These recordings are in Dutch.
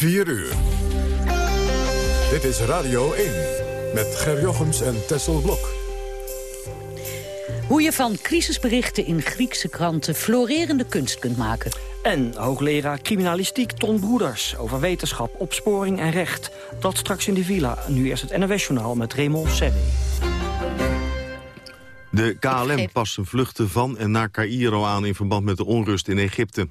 4 uur. Dit is Radio 1 met Ger Jochems en Tessel Blok. Hoe je van crisisberichten in Griekse kranten florerende kunst kunt maken. En hoogleraar criminalistiek Ton Broeders over wetenschap, opsporing en recht. Dat straks in de villa. Nu eerst het NOS-journaal met Raymond Serré. De KLM past zijn vluchten van en naar Cairo aan in verband met de onrust in Egypte.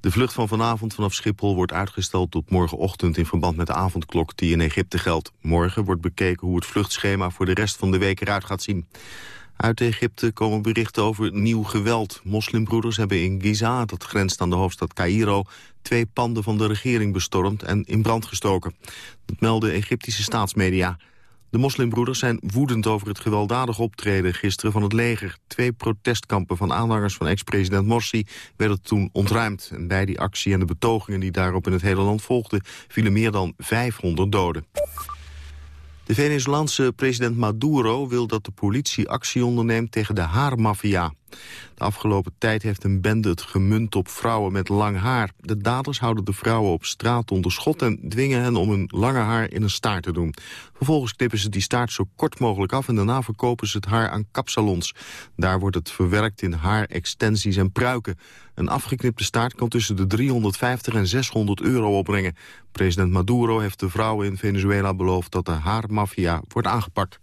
De vlucht van vanavond vanaf Schiphol wordt uitgesteld tot morgenochtend in verband met de avondklok die in Egypte geldt. Morgen wordt bekeken hoe het vluchtschema voor de rest van de week eruit gaat zien. Uit Egypte komen berichten over nieuw geweld. Moslimbroeders hebben in Giza, dat grenst aan de hoofdstad Cairo... twee panden van de regering bestormd en in brand gestoken. Dat melden Egyptische staatsmedia. De moslimbroeders zijn woedend over het gewelddadig optreden gisteren van het leger. Twee protestkampen van aanhangers van ex-president Morsi werden toen ontruimd. En bij die actie en de betogingen die daarop in het hele land volgden... vielen meer dan 500 doden. De Venezolaanse president Maduro wil dat de politie actie onderneemt tegen de haarmafia. De afgelopen tijd heeft een bende het gemunt op vrouwen met lang haar. De daders houden de vrouwen op straat onder schot en dwingen hen om hun lange haar in een staart te doen. Vervolgens knippen ze die staart zo kort mogelijk af en daarna verkopen ze het haar aan kapsalons. Daar wordt het verwerkt in haarextensies en pruiken. Een afgeknipte staart kan tussen de 350 en 600 euro opbrengen. President Maduro heeft de vrouwen in Venezuela beloofd dat de haarmafia wordt aangepakt.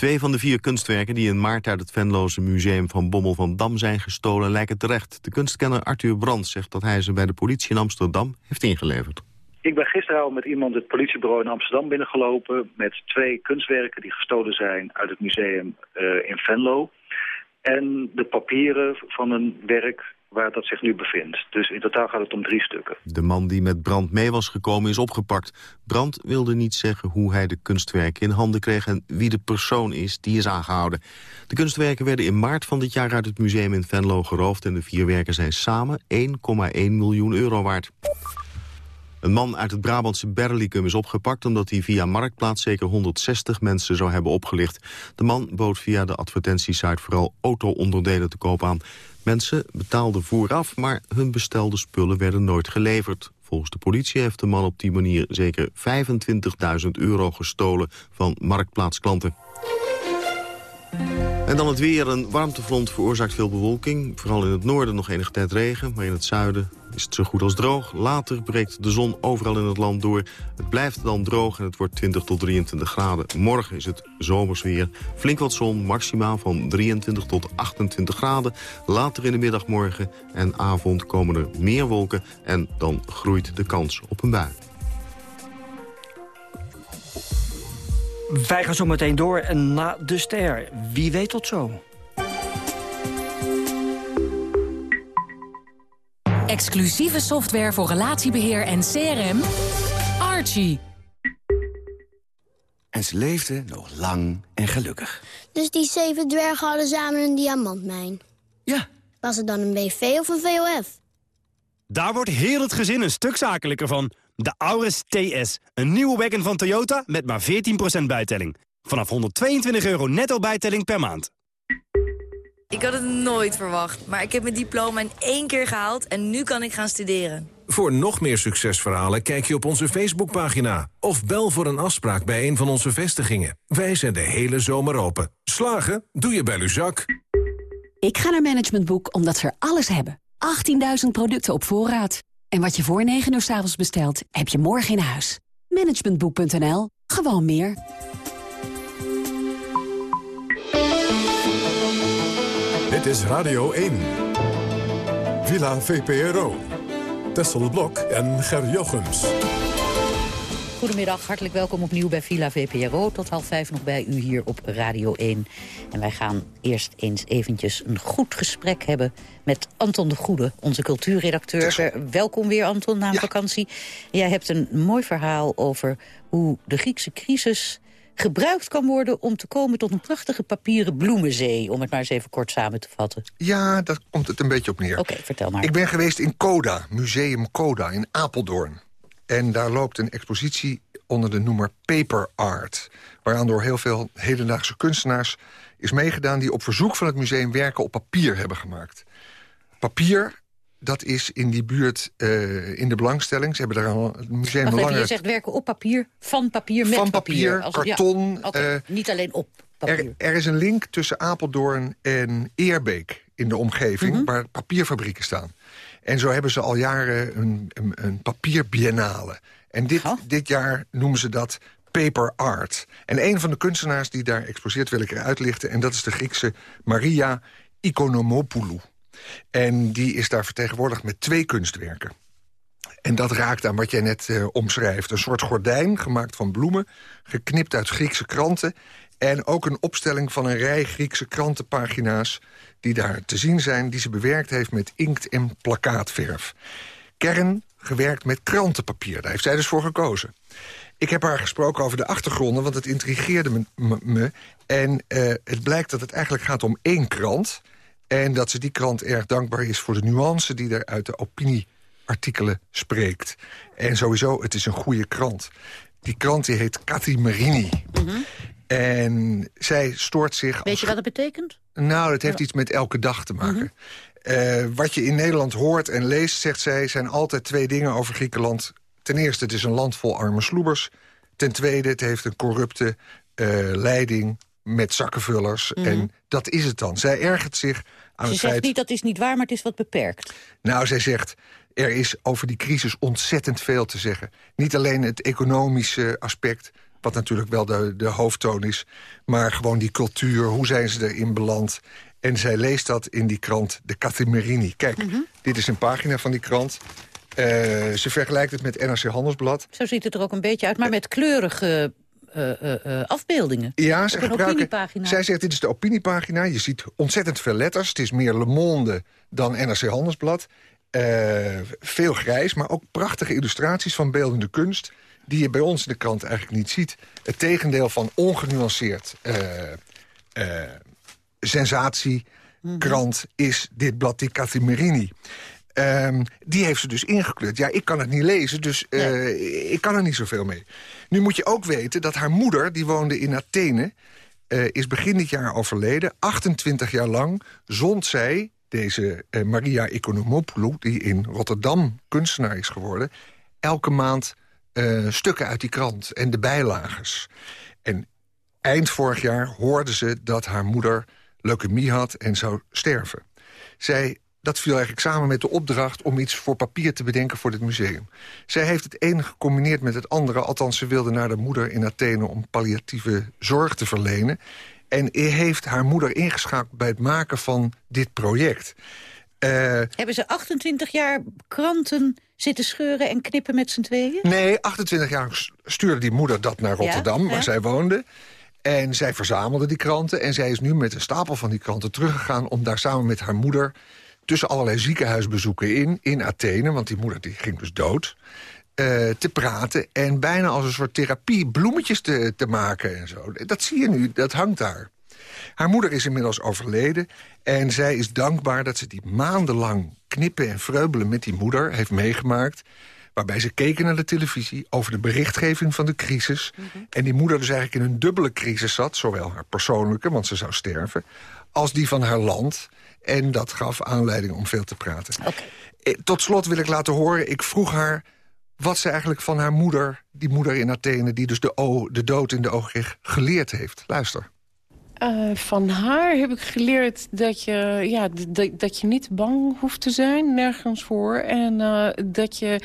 Twee van de vier kunstwerken die in maart uit het Venloze Museum van Bommel van Dam zijn gestolen lijken terecht. De kunstkenner Arthur Brandt zegt dat hij ze bij de politie in Amsterdam heeft ingeleverd. Ik ben gisteren al met iemand het politiebureau in Amsterdam binnengelopen... met twee kunstwerken die gestolen zijn uit het museum uh, in Venlo. En de papieren van een werk waar dat zich nu bevindt. Dus in totaal gaat het om drie stukken. De man die met Brand mee was gekomen is opgepakt. Brand wilde niet zeggen hoe hij de kunstwerken in handen kreeg... en wie de persoon is die is aangehouden. De kunstwerken werden in maart van dit jaar uit het museum in Venlo geroofd... en de vier werken zijn samen 1,1 miljoen euro waard. Een man uit het Brabantse Berlicum is opgepakt... omdat hij via Marktplaats zeker 160 mensen zou hebben opgelicht. De man bood via de advertentiesite vooral auto-onderdelen te koop aan. Mensen betaalden vooraf, maar hun bestelde spullen werden nooit geleverd. Volgens de politie heeft de man op die manier zeker 25.000 euro gestolen van marktplaatsklanten. En dan het weer. Een warmtefront veroorzaakt veel bewolking. Vooral in het noorden nog enige tijd regen, maar in het zuiden is het zo goed als droog. Later breekt de zon overal in het land door. Het blijft dan droog en het wordt 20 tot 23 graden. Morgen is het zomers weer. Flink wat zon, maximaal van 23 tot 28 graden. Later in de middag morgen en avond komen er meer wolken... en dan groeit de kans op een bui. Wij gaan zo meteen door na de ster. Wie weet tot zo. Exclusieve software voor relatiebeheer en CRM. Archie. En ze leefden nog lang en gelukkig. Dus die zeven dwergen hadden samen een diamantmijn? Ja. Was het dan een BV of een VOF? Daar wordt heel het gezin een stuk zakelijker van. De Auris TS. Een nieuwe wagon van Toyota met maar 14% bijtelling. Vanaf 122 euro netto bijtelling per maand. Ik had het nooit verwacht, maar ik heb mijn diploma in één keer gehaald... en nu kan ik gaan studeren. Voor nog meer succesverhalen kijk je op onze Facebookpagina... of bel voor een afspraak bij een van onze vestigingen. Wij zijn de hele zomer open. Slagen? Doe je bij Luzak. Ik ga naar Management Boek omdat ze er alles hebben. 18.000 producten op voorraad. En wat je voor 9 uur s avonds bestelt, heb je morgen in huis. Managementboek.nl. Gewoon meer. Dit is Radio 1. Villa VPRO. Tessel Blok en Ger Jochems. Goedemiddag, hartelijk welkom opnieuw bij Villa VPRO. Tot half vijf nog bij u hier op Radio 1. En wij gaan eerst eens eventjes een goed gesprek hebben... met Anton de Goede, onze cultuurredacteur. Welkom weer, Anton, na een vakantie. Jij hebt een mooi verhaal over hoe de Griekse crisis gebruikt kan worden om te komen tot een prachtige papieren bloemenzee. Om het maar eens even kort samen te vatten. Ja, daar komt het een beetje op neer. Oké, vertel maar. Ik ben geweest in Coda, Museum Coda in Apeldoorn. En daar loopt een expositie onder de noemer Paper Art. Waaraan door heel veel hedendaagse kunstenaars is meegedaan... die op verzoek van het museum werken op papier hebben gemaakt. Papier dat is in die buurt uh, in de belangstelling. Ze hebben daar al het museum Wacht langer... je zegt werken op papier, van papier, met van papier. Als, karton. Ja, okay. uh, niet alleen op papier. Er, er, is een link tussen Apeldoorn en Eerbeek in de omgeving... Mm -hmm. waar papierfabrieken staan. En zo hebben ze al jaren een, een, een papierbiennale. En dit, oh. dit jaar noemen ze dat paper art. En een van de kunstenaars die daar exposeert wil ik eruit lichten... en dat is de Griekse Maria Ikonomopoulou. En die is daar vertegenwoordigd met twee kunstwerken. En dat raakt aan wat jij net uh, omschrijft. Een soort gordijn, gemaakt van bloemen, geknipt uit Griekse kranten... en ook een opstelling van een rij Griekse krantenpagina's... die daar te zien zijn, die ze bewerkt heeft met inkt en plakkaatverf. Kern gewerkt met krantenpapier, daar heeft zij dus voor gekozen. Ik heb haar gesproken over de achtergronden, want het intrigeerde me. en uh, het blijkt dat het eigenlijk gaat om één krant... en dat ze die krant erg dankbaar is voor de nuance... die er uit de opinieartikelen spreekt. En sowieso, het is een goede krant. Die krant die heet Cathy Marini. -hmm. En zij stoort zich... Weet je wat dat betekent? Nou, het heeft ja. iets met elke dag te maken. Mm -hmm. uh, wat je in Nederland hoort en leest, zegt zij... zijn altijd twee dingen over Griekenland Ten eerste, het is een land vol arme sloebers. Ten tweede, het heeft een corrupte uh, leiding met zakkenvullers. Mm -hmm. En dat is het dan. Zij ergert zich aan Ze het zegt feit... niet dat is niet waar, maar het is wat beperkt. Nou, zij zegt, er is over die crisis ontzettend veel te zeggen. Niet alleen het economische aspect, wat natuurlijk wel de, de hoofdtoon is... maar gewoon die cultuur, hoe zijn ze erin beland... En zij leest dat in die krant, de Cathimerini. Kijk, mm -hmm. dit is een pagina van die krant. Uh, ze vergelijkt het met NRC Handelsblad. Zo ziet het er ook een beetje uit, maar met kleurige uh, uh, afbeeldingen. Ja, ze gebruiken, zij zegt dit is de opiniepagina. Je ziet ontzettend veel letters. Het is meer Le Monde dan NRC Handelsblad. veel grijs, maar ook prachtige illustraties van beeldende kunst... die je bij ons in de krant eigenlijk niet ziet. Het tegendeel van ongenuanceerd sensatiekrant... Mm -hmm. is dit blad die Cathimerini. Um, die heeft ze dus ingekleurd. Ja, ik kan het niet lezen, dus uh, nee. ik kan er niet zoveel mee. Nu moet je ook weten dat haar moeder, die woonde in Athene... Uh, is begin dit jaar overleden. 28 jaar lang zond zij, deze uh, Maria Economopoulou... die in Rotterdam kunstenaar is geworden... elke maand stukken uit die krant en de bijlagers. En eind vorig jaar hoorde ze dat haar moeder leukemie had en zou sterven. Zij dat viel eigenlijk samen met de opdracht om iets voor papier te bedenken voor dit museum. Zij heeft het ene gecombineerd met het andere. Althans, ze wilde naar de moeder in Athene om palliatieve zorg te verlenen. En heeft haar moeder ingeschakeld bij het maken van dit project. Uh, Hebben ze 28 jaar kranten zitten scheuren en knippen met z'n tweeën? Nee, 28 jaar stuurde die moeder dat naar Rotterdam, ja? waar zij woonde. En zij verzamelde die kranten. En zij is nu met een stapel van die kranten teruggegaan... om daar samen met haar moeder tussen allerlei ziekenhuisbezoeken in, in Athene... want die moeder die ging dus dood, uh, te praten... en bijna als een soort therapie bloemetjes te, te maken en zo. Dat zie je nu, dat hangt daar. Haar moeder is inmiddels overleden en zij is dankbaar... dat ze die maandenlang knippen en vreubelen met die moeder heeft meegemaakt waarbij ze keken naar de televisie over de berichtgeving van de crisis. Mm -hmm. En die moeder dus eigenlijk in een dubbele crisis zat... zowel haar persoonlijke, want ze zou sterven... als die van haar land. En dat gaf aanleiding om veel te praten. Okay. Tot slot wil ik laten horen, ik vroeg haar wat ze eigenlijk van haar moeder... die moeder in Athene, die dus de, o, de dood in de ogen kreeg, geleerd heeft. Luister. Uh, van haar heb ik geleerd dat je, ja, dat je niet bang hoeft te zijn, nergens voor. En uh, dat je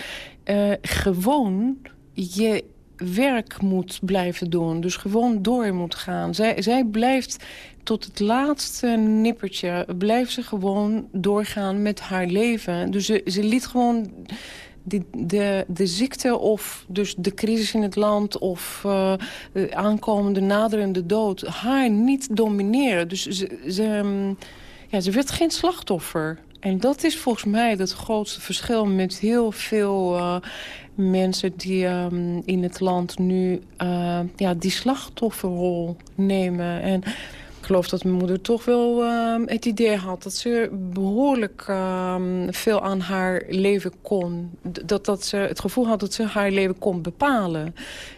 uh, gewoon je werk moet blijven doen. Dus gewoon door moet gaan. Zij, zij blijft tot het laatste nippertje... blijft ze gewoon doorgaan met haar leven. Dus ze, ze liet gewoon de, de, ziekte of dus de crisis in het land... of de aankomende naderende dood haar niet domineren. Dus ze, ze, ja, ze werd geen slachtoffer. En dat is volgens mij het grootste verschil met heel veel uh, mensen... die um, in het land nu ja, die slachtofferrol nemen. En geloof dat mijn moeder toch wel uh, het idee had... dat ze behoorlijk uh, veel aan haar leven kon. Dat, dat ze het gevoel had dat ze haar leven kon bepalen.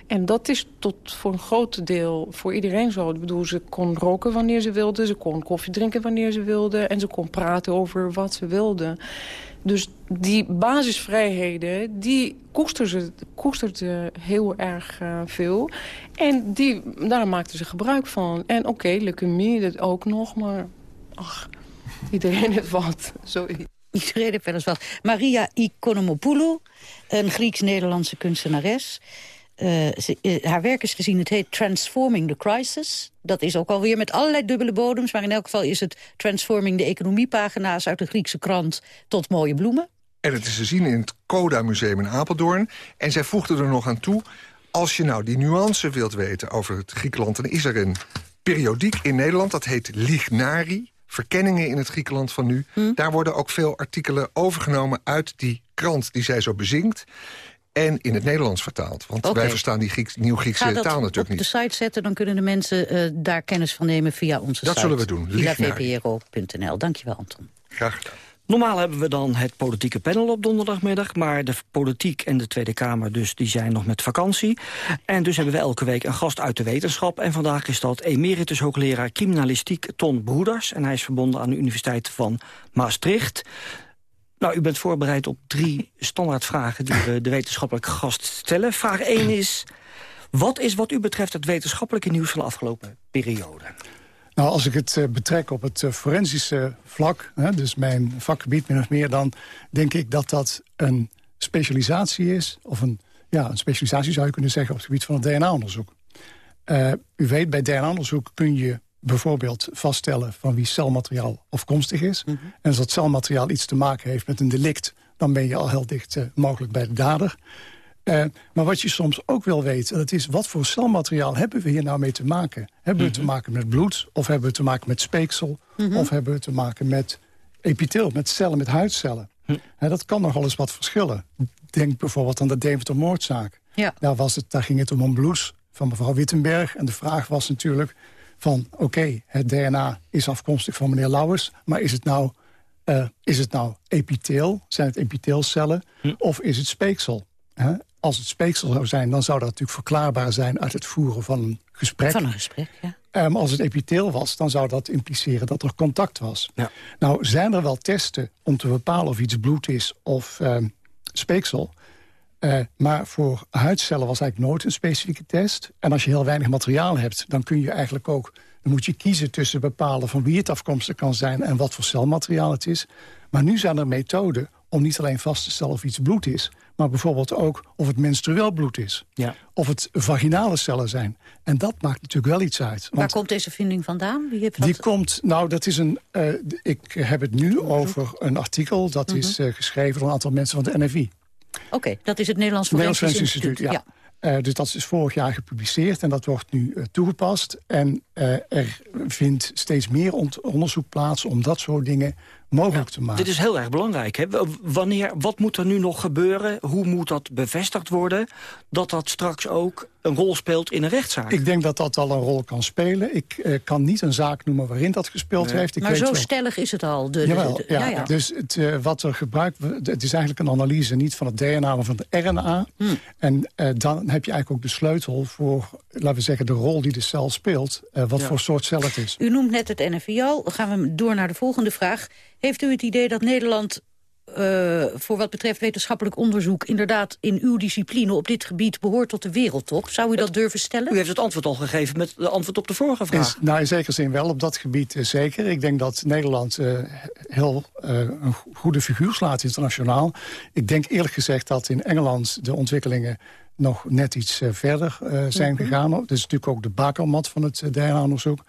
En dat is tot voor een groot deel voor iedereen zo. Ik bedoel, ze kon roken wanneer ze wilde. Ze kon koffie drinken wanneer ze wilde. En ze kon praten over wat ze wilde. Dus die basisvrijheden, die koesterde, koesterde heel erg uh, veel. En die, daar maakten ze gebruik van. En oké, okay, leukemie, dat ook nog, maar ach, iedereen heeft wat. Sorry. Iedereen heeft wel eens wat. Maria Ikonomopoulou, een Grieks-Nederlandse kunstenares... Uh, ze, uh, haar werk is gezien, het heet Transforming the Crisis. Dat is ook alweer met allerlei dubbele bodems... maar in elk geval is het Transforming de Economiepagina's... uit de Griekse krant tot mooie bloemen. En het is te zien in het Coda Museum in Apeldoorn. En zij voegde er nog aan toe... als je nou die nuance wilt weten over het Griekenland... dan is er een periodiek in Nederland, dat heet Lignari... Verkenningen in het Griekenland van nu. Hm. Daar worden ook veel artikelen overgenomen uit die krant die zij zo bezingt en in het Nederlands vertaald. Want wij verstaan die Grieks, Nieuw-Griekse taal natuurlijk niet. op de site zetten, dan kunnen de mensen uh, daar kennis van nemen via onze dat site. Dat zullen we doen. villavpro.nl. Dankjewel, Anton. Graag gedaan. Normaal hebben we dan het politieke panel op donderdagmiddag... maar de politiek en de Tweede Kamer dus, die zijn nog met vakantie. En dus hebben we elke week een gast uit de wetenschap. En vandaag is dat emeritus hoogleraar criminalistiek Ton Broeders. En hij is verbonden aan de Universiteit van Maastricht. Nou, u bent voorbereid op drie standaardvragen die we de wetenschappelijke gast stellen. Vraag 1 is, wat is wat u betreft het wetenschappelijke nieuws van de afgelopen periode? Nou, als ik het uh, betrek op het uh, forensische vlak, hè, dus mijn vakgebied min of meer... dan denk ik dat dat een specialisatie is, of een, ja, een specialisatie zou je kunnen zeggen... op het gebied van het DNA-onderzoek. Uh, u weet, bij DNA-onderzoek kun je bijvoorbeeld vaststellen van wie celmateriaal afkomstig is. Mhm. En als dat celmateriaal iets te maken heeft met een delict... dan ben je al heel dicht uh, mogelijk bij de dader. Uh, maar wat je soms ook wil weten, dat is wat voor celmateriaal hebben we hier nou mee te maken? Hebben we te mhm. maken met bloed, of hebben we te maken met speeksel... Mhm. of hebben we te maken met epitheel, met cellen, met huidcellen? Hm. dat kan nogal eens wat verschillen. Denk bijvoorbeeld aan de Deventer-moordzaak. Ja. Daar, was het, daar ging het om een bloed van mevrouw Wittenberg. En de vraag was natuurlijk van oké, het DNA is afkomstig van meneer Lauwers... maar is het nou, uh, is het nou epitheel, zijn het epiteelcellen... Hm. of is het speeksel? Als het speeksel zou zijn, dan zou dat natuurlijk verklaarbaar zijn... uit het voeren van een gesprek. Van een gesprek, ja. Um, als het epitheel was, dan zou dat impliceren dat er contact was. Ja. Nou, zijn er wel testen om te bepalen of iets bloed is of um, speeksel... Uh, maar voor huidcellen was eigenlijk nooit een specifieke test. En als je heel weinig materiaal hebt, dan kun je eigenlijk ook... dan moet je kiezen tussen bepalen van wie het afkomstig kan zijn... en wat voor celmateriaal het is. Maar nu zijn er methoden om niet alleen vast te stellen of iets bloed is... maar bijvoorbeeld ook of het menstrueel bloed is. Ja. Of het vaginale cellen zijn. En dat maakt natuurlijk wel iets uit. Waar komt deze vinding vandaan? Wie heeft Die komt, nou, dat is een... Uh, ik heb het nu over een artikel... dat mhm. is uh, geschreven door een aantal mensen van de NFI. Oké, dat is het Nederlands Forensisch Instituut. ja. Uh, dus dat is vorig jaar gepubliceerd en dat wordt nu uh, toegepast. En uh, er vindt steeds meer onderzoek plaats om dat soort dingen mogelijk te maken. Dit is heel erg belangrijk. Hè? Wanneer, wat moet er nu nog gebeuren? Hoe moet dat bevestigd worden? Dat dat straks ook een rol speelt in een rechtszaak? Ik denk dat dat al een rol kan spelen. Ik eh, kan niet een zaak noemen waarin dat gespeeld heeft. Ik maar zo stellig is het al. De, Jawel, ja, ja, Dus het, uh, wat er gebruikt het is eigenlijk een analyse niet van het DNA, maar van het RNA. Hmm. En uh, dan heb je eigenlijk ook de sleutel voor, laten we zeggen, de rol die de cel speelt. Uh, wat voor soort cel het is. U noemt net het NFIO. Dan gaan we door naar de volgende vraag. Heeft u het idee dat Nederland uh, voor wat betreft wetenschappelijk onderzoek... inderdaad in uw discipline op dit gebied behoort tot de wereldtop? Zou u dat durven stellen? U heeft het antwoord al gegeven met de antwoord op de vorige vraag. Is, nou, in zekere zin wel, op dat gebied uh, zeker. Ik denk dat Nederland uh, heel een goede figuur slaat internationaal. Ik denk eerlijk gezegd dat in Engeland de ontwikkelingen nog net iets uh, verder uh, zijn -hmm. gegaan. Dat is natuurlijk ook de bakermat van het uh, DNA-onderzoek.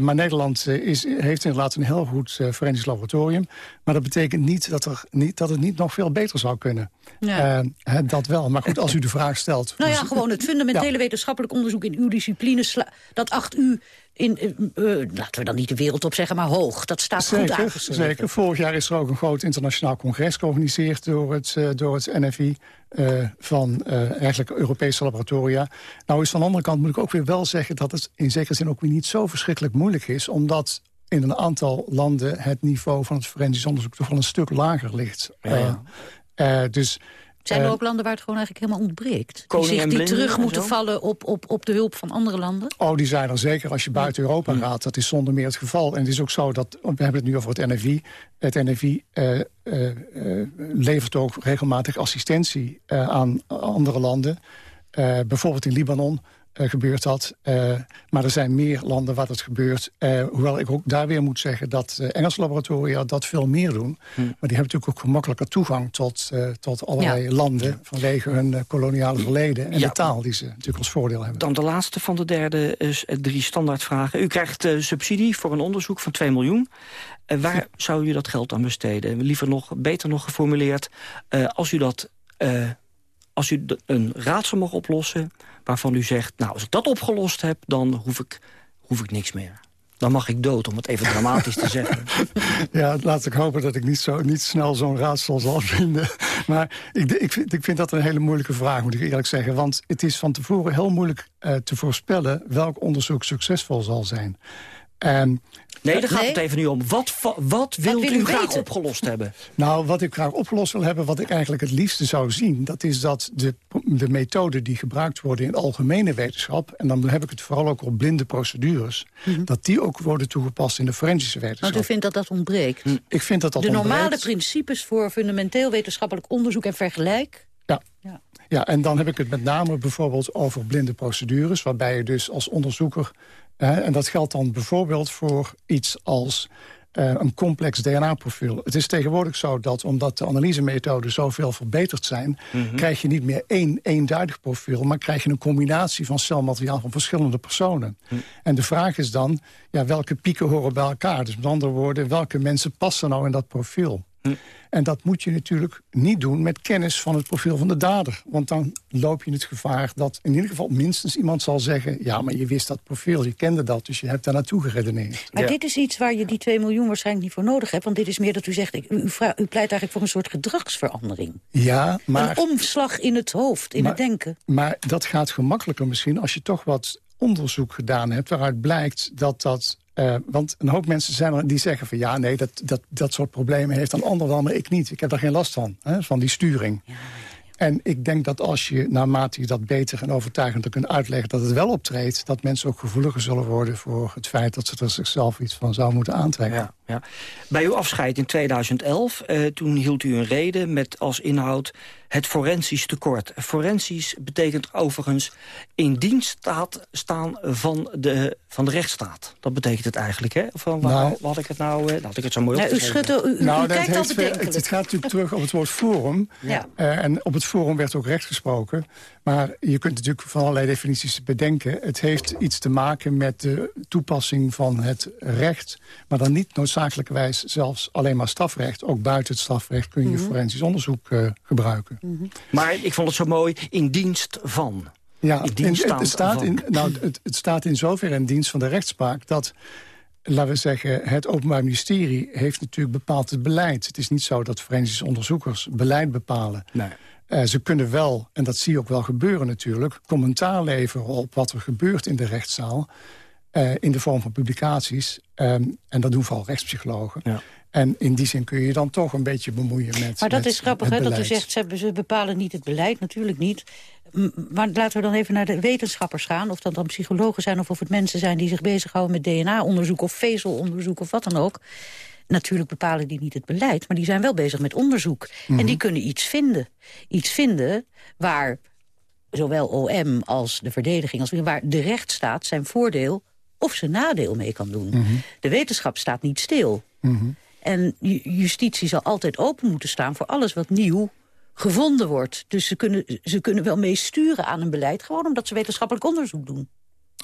Maar Nederland is, heeft inderdaad een heel goed forensisch laboratorium. Maar dat betekent niet dat, er niet dat het niet nog veel beter zou kunnen. Ja. dat wel. Maar goed, als u de vraag stelt... Nou ja, gewoon het fundamentele wetenschappelijk onderzoek in uw discipline... dat acht u in, uh, laten we dan niet de wereld op zeggen, maar hoog. Dat staat zeker, goed aangeschreven. Zeker. Vorig jaar is er ook een groot internationaal congres georganiseerd door het, uh, door het NFI. Uh, van eigenlijk Europese laboratoria. Nou is van de andere kant moet ik ook weer wel zeggen... dat het in zekere zin ook weer niet zo verschrikkelijk moeilijk is... omdat in een aantal landen het niveau van het forensisch onderzoek... toch wel een stuk lager ligt. Ja, ja. dus Zijn er Eh, ook landen waar het gewoon eigenlijk helemaal ontbreekt? Die, zich, die terug en moeten vallen op, op, op de hulp van andere landen? Oh, die zijn er zeker als je buiten Europa gaat. Dat is zonder meer het geval. En het is ook zo dat, we hebben het nu over het NFI. Het NFI eh, eh, levert ook regelmatig assistentie aan andere landen. Bijvoorbeeld in Libanon gebeurt dat. Eh, maar er zijn meer landen waar dat gebeurt. Eh, hoewel ik ook daar weer moet zeggen dat eh, Engelse laboratoria dat veel meer doen. Maar die hebben natuurlijk ook gemakkelijker toegang tot, eh, tot allerlei Ja. landen... vanwege hun eh, koloniale verleden en Ja. de taal die ze natuurlijk als voordeel hebben. Dan de laatste van de derde eh, eh, drie standaardvragen. U krijgt eh, subsidie voor een onderzoek van 2 miljoen. Eh, waar zou u dat geld aan besteden? Liever nog, beter nog geformuleerd. eh, als u dat... eh, als u een raadsel mag oplossen waarvan u zegt... nou, als ik dat opgelost heb, dan hoef ik, hoef ik niks meer. Dan mag ik dood, om het even dramatisch te zeggen. Ja, laat ik hopen dat ik niet, zo, niet snel zo'n raadsel zal vinden. Maar ik, ik, vind, ik vind dat een hele moeilijke vraag, moet ik eerlijk zeggen. Want het is van tevoren heel moeilijk eh, te voorspellen... welk onderzoek succesvol zal zijn. En, Nee, daar gaat het even nu om. Wat, wat wilt wil u u graag weten? opgelost hebben? Nou, wat ik graag opgelost wil hebben, wat ik eigenlijk het liefste zou zien... dat is dat de, de methoden die gebruikt worden in algemene wetenschap... en dan heb ik het vooral ook op blinde procedures... dat die ook worden toegepast in de forensische wetenschap. Want u vindt dat dat ontbreekt? Ik vind dat dat de normale ontbreekt. principes voor fundamenteel wetenschappelijk onderzoek en vergelijk... Ja. Ja, en dan heb ik het met name bijvoorbeeld over blinde procedures... waarbij je dus als onderzoeker... en dat geldt dan bijvoorbeeld voor iets als eh, een complex DNA-profiel. Het is tegenwoordig zo dat omdat de analysemethoden zoveel verbeterd zijn... Mhm. krijg je niet meer één eenduidig profiel... maar krijg je een combinatie van celmateriaal van verschillende personen. En de vraag is dan, ja, welke pieken horen bij elkaar? Dus met andere woorden, welke mensen passen nou in dat profiel? En dat moet je natuurlijk niet doen met kennis van het profiel van de dader. Want dan loop je het gevaar dat in ieder geval minstens iemand zal zeggen... ja, maar je wist dat profiel, je kende dat, dus je hebt daar naartoe geredeneerd. Maar dit is iets waar je die 2 miljoen waarschijnlijk niet voor nodig hebt. Want dit is meer dat u zegt, ik, u, u pleit eigenlijk voor een soort gedragsverandering. Ja, maar... Een omslag in het hoofd, in Maar- het denken. Maar dat gaat gemakkelijker misschien als je toch wat onderzoek gedaan hebt... waaruit blijkt dat dat... eh, want een hoop mensen zijn er die zeggen van... ja, nee, dat, dat, dat soort problemen heeft een ander dan, maar ik niet. Ik heb daar geen last van, hè, van die sturing. En ik denk dat als je, naarmate je dat beter en overtuigender kunt uitleggen... dat het wel optreedt, dat mensen ook gevoeliger zullen worden... voor het feit dat ze er zichzelf iets van zouden moeten aantrekken. Ja, ja. Bij uw afscheid in 2011, eh, toen hield u een reden met als inhoud het forensisch tekort. Forensisch betekent overigens in dienst staat, staan van de, van de rechtsstaat. Dat betekent het eigenlijk, hè? Van, waar, Nou. had ik het nou, eh, had ik het zo mooi Nou, u schudt, u, Nou, u kijkt heeft bedenkelijk. het, het gaat natuurlijk terug op het woord forum. Ja. Eh, en op het forum werd ook recht gesproken. Maar je kunt natuurlijk van allerlei definities bedenken. Het heeft iets te maken met de toepassing van het recht. Maar dan niet noodzakelijkerwijs zelfs alleen maar strafrecht. Ook buiten het strafrecht kun je Mhm. forensisch onderzoek eh, gebruiken. Maar ik vond het zo mooi, in dienst van. Ja, in dienst het, staat van. in, nou, het, het staat in zoverre in dienst van de rechtspraak... dat, laten we zeggen, het Openbaar Ministerie heeft natuurlijk bepaald het beleid. Het is niet zo dat forensische onderzoekers beleid bepalen. Nee. Eh, ze kunnen wel, en dat zie je ook wel gebeuren natuurlijk... commentaar leveren op wat er gebeurt in de rechtszaal... eh, in de vorm van publicaties. Ehm, en dat doen vooral rechtspsychologen. En in die zin kun je je dan toch een beetje bemoeien met Maar dat met is grappig, hè, dat u zegt, ze, ze bepalen niet het beleid, natuurlijk niet. Maar laten we dan even naar de wetenschappers gaan. Of dat dan psychologen zijn of of het mensen zijn die zich bezighouden met DNA-onderzoek... of vezelonderzoek of wat dan ook. Natuurlijk bepalen die niet het beleid, maar die zijn wel bezig met onderzoek. En Mhm. die kunnen iets vinden. Iets vinden waar zowel OM als de verdediging... als waar de rechtsstaat zijn voordeel of zijn nadeel mee kan doen. Mhm. De wetenschap staat niet stil. En ju- justitie zal altijd open moeten staan voor alles wat nieuw gevonden wordt. Dus ze kunnen, ze kunnen wel meesturen aan een beleid... gewoon omdat ze wetenschappelijk onderzoek doen.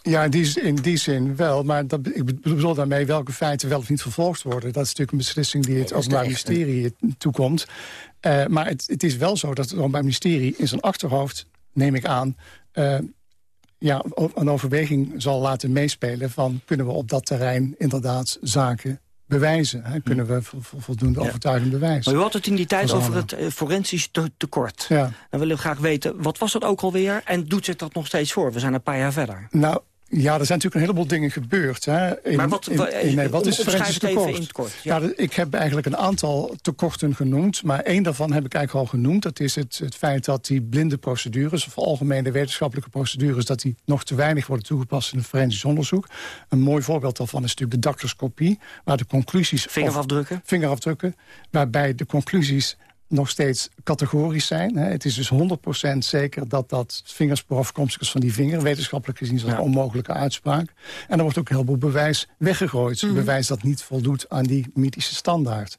Ja, in die, in die zin wel. Maar dat, ik bedoel daarmee welke feiten wel of niet vervolgd worden. Dat is natuurlijk een beslissing die het Openbaar. Ministerie toekomt. Eh, maar het, het is wel zo dat het Openbaar Ministerie in zijn achterhoofd, neem ik aan... eh, ja, een overweging zal laten meespelen van... kunnen we op dat terrein inderdaad zaken bewijzen? Hè? Kunnen we vo- vo- voldoende overtuigend bewijzen? Maar u had het in die tijd over het eh, forensisch te- tekort. Ja. Dan willen we graag weten, wat was dat ook alweer? En doet zich dat nog steeds voor? We zijn een paar jaar verder. Nou, Ja, er zijn natuurlijk een heleboel dingen gebeurd. Hè. In, maar wat, in, nee, wat is forensisch tekort? In het kort ja. ja. ik heb eigenlijk een aantal tekorten genoemd. Maar één daarvan heb ik eigenlijk al genoemd. Dat is het, het feit dat die blinde procedures... of algemene wetenschappelijke procedures... dat die nog te weinig worden toegepast in het forensisch onderzoek. Een mooi voorbeeld daarvan is natuurlijk de dactyloscopie... waar de conclusies... Vingerafdrukken? vingerafdrukken, waarbij de conclusies nog steeds categorisch zijn. Hè. Het is dus 100% zeker dat dat vingerspoor afkomstig is van die vinger. Wetenschappelijk gezien is dat een onmogelijke uitspraak. En er wordt ook heel veel bewijs weggegooid. Mhm. Bewijs dat niet voldoet aan die mythische standaard.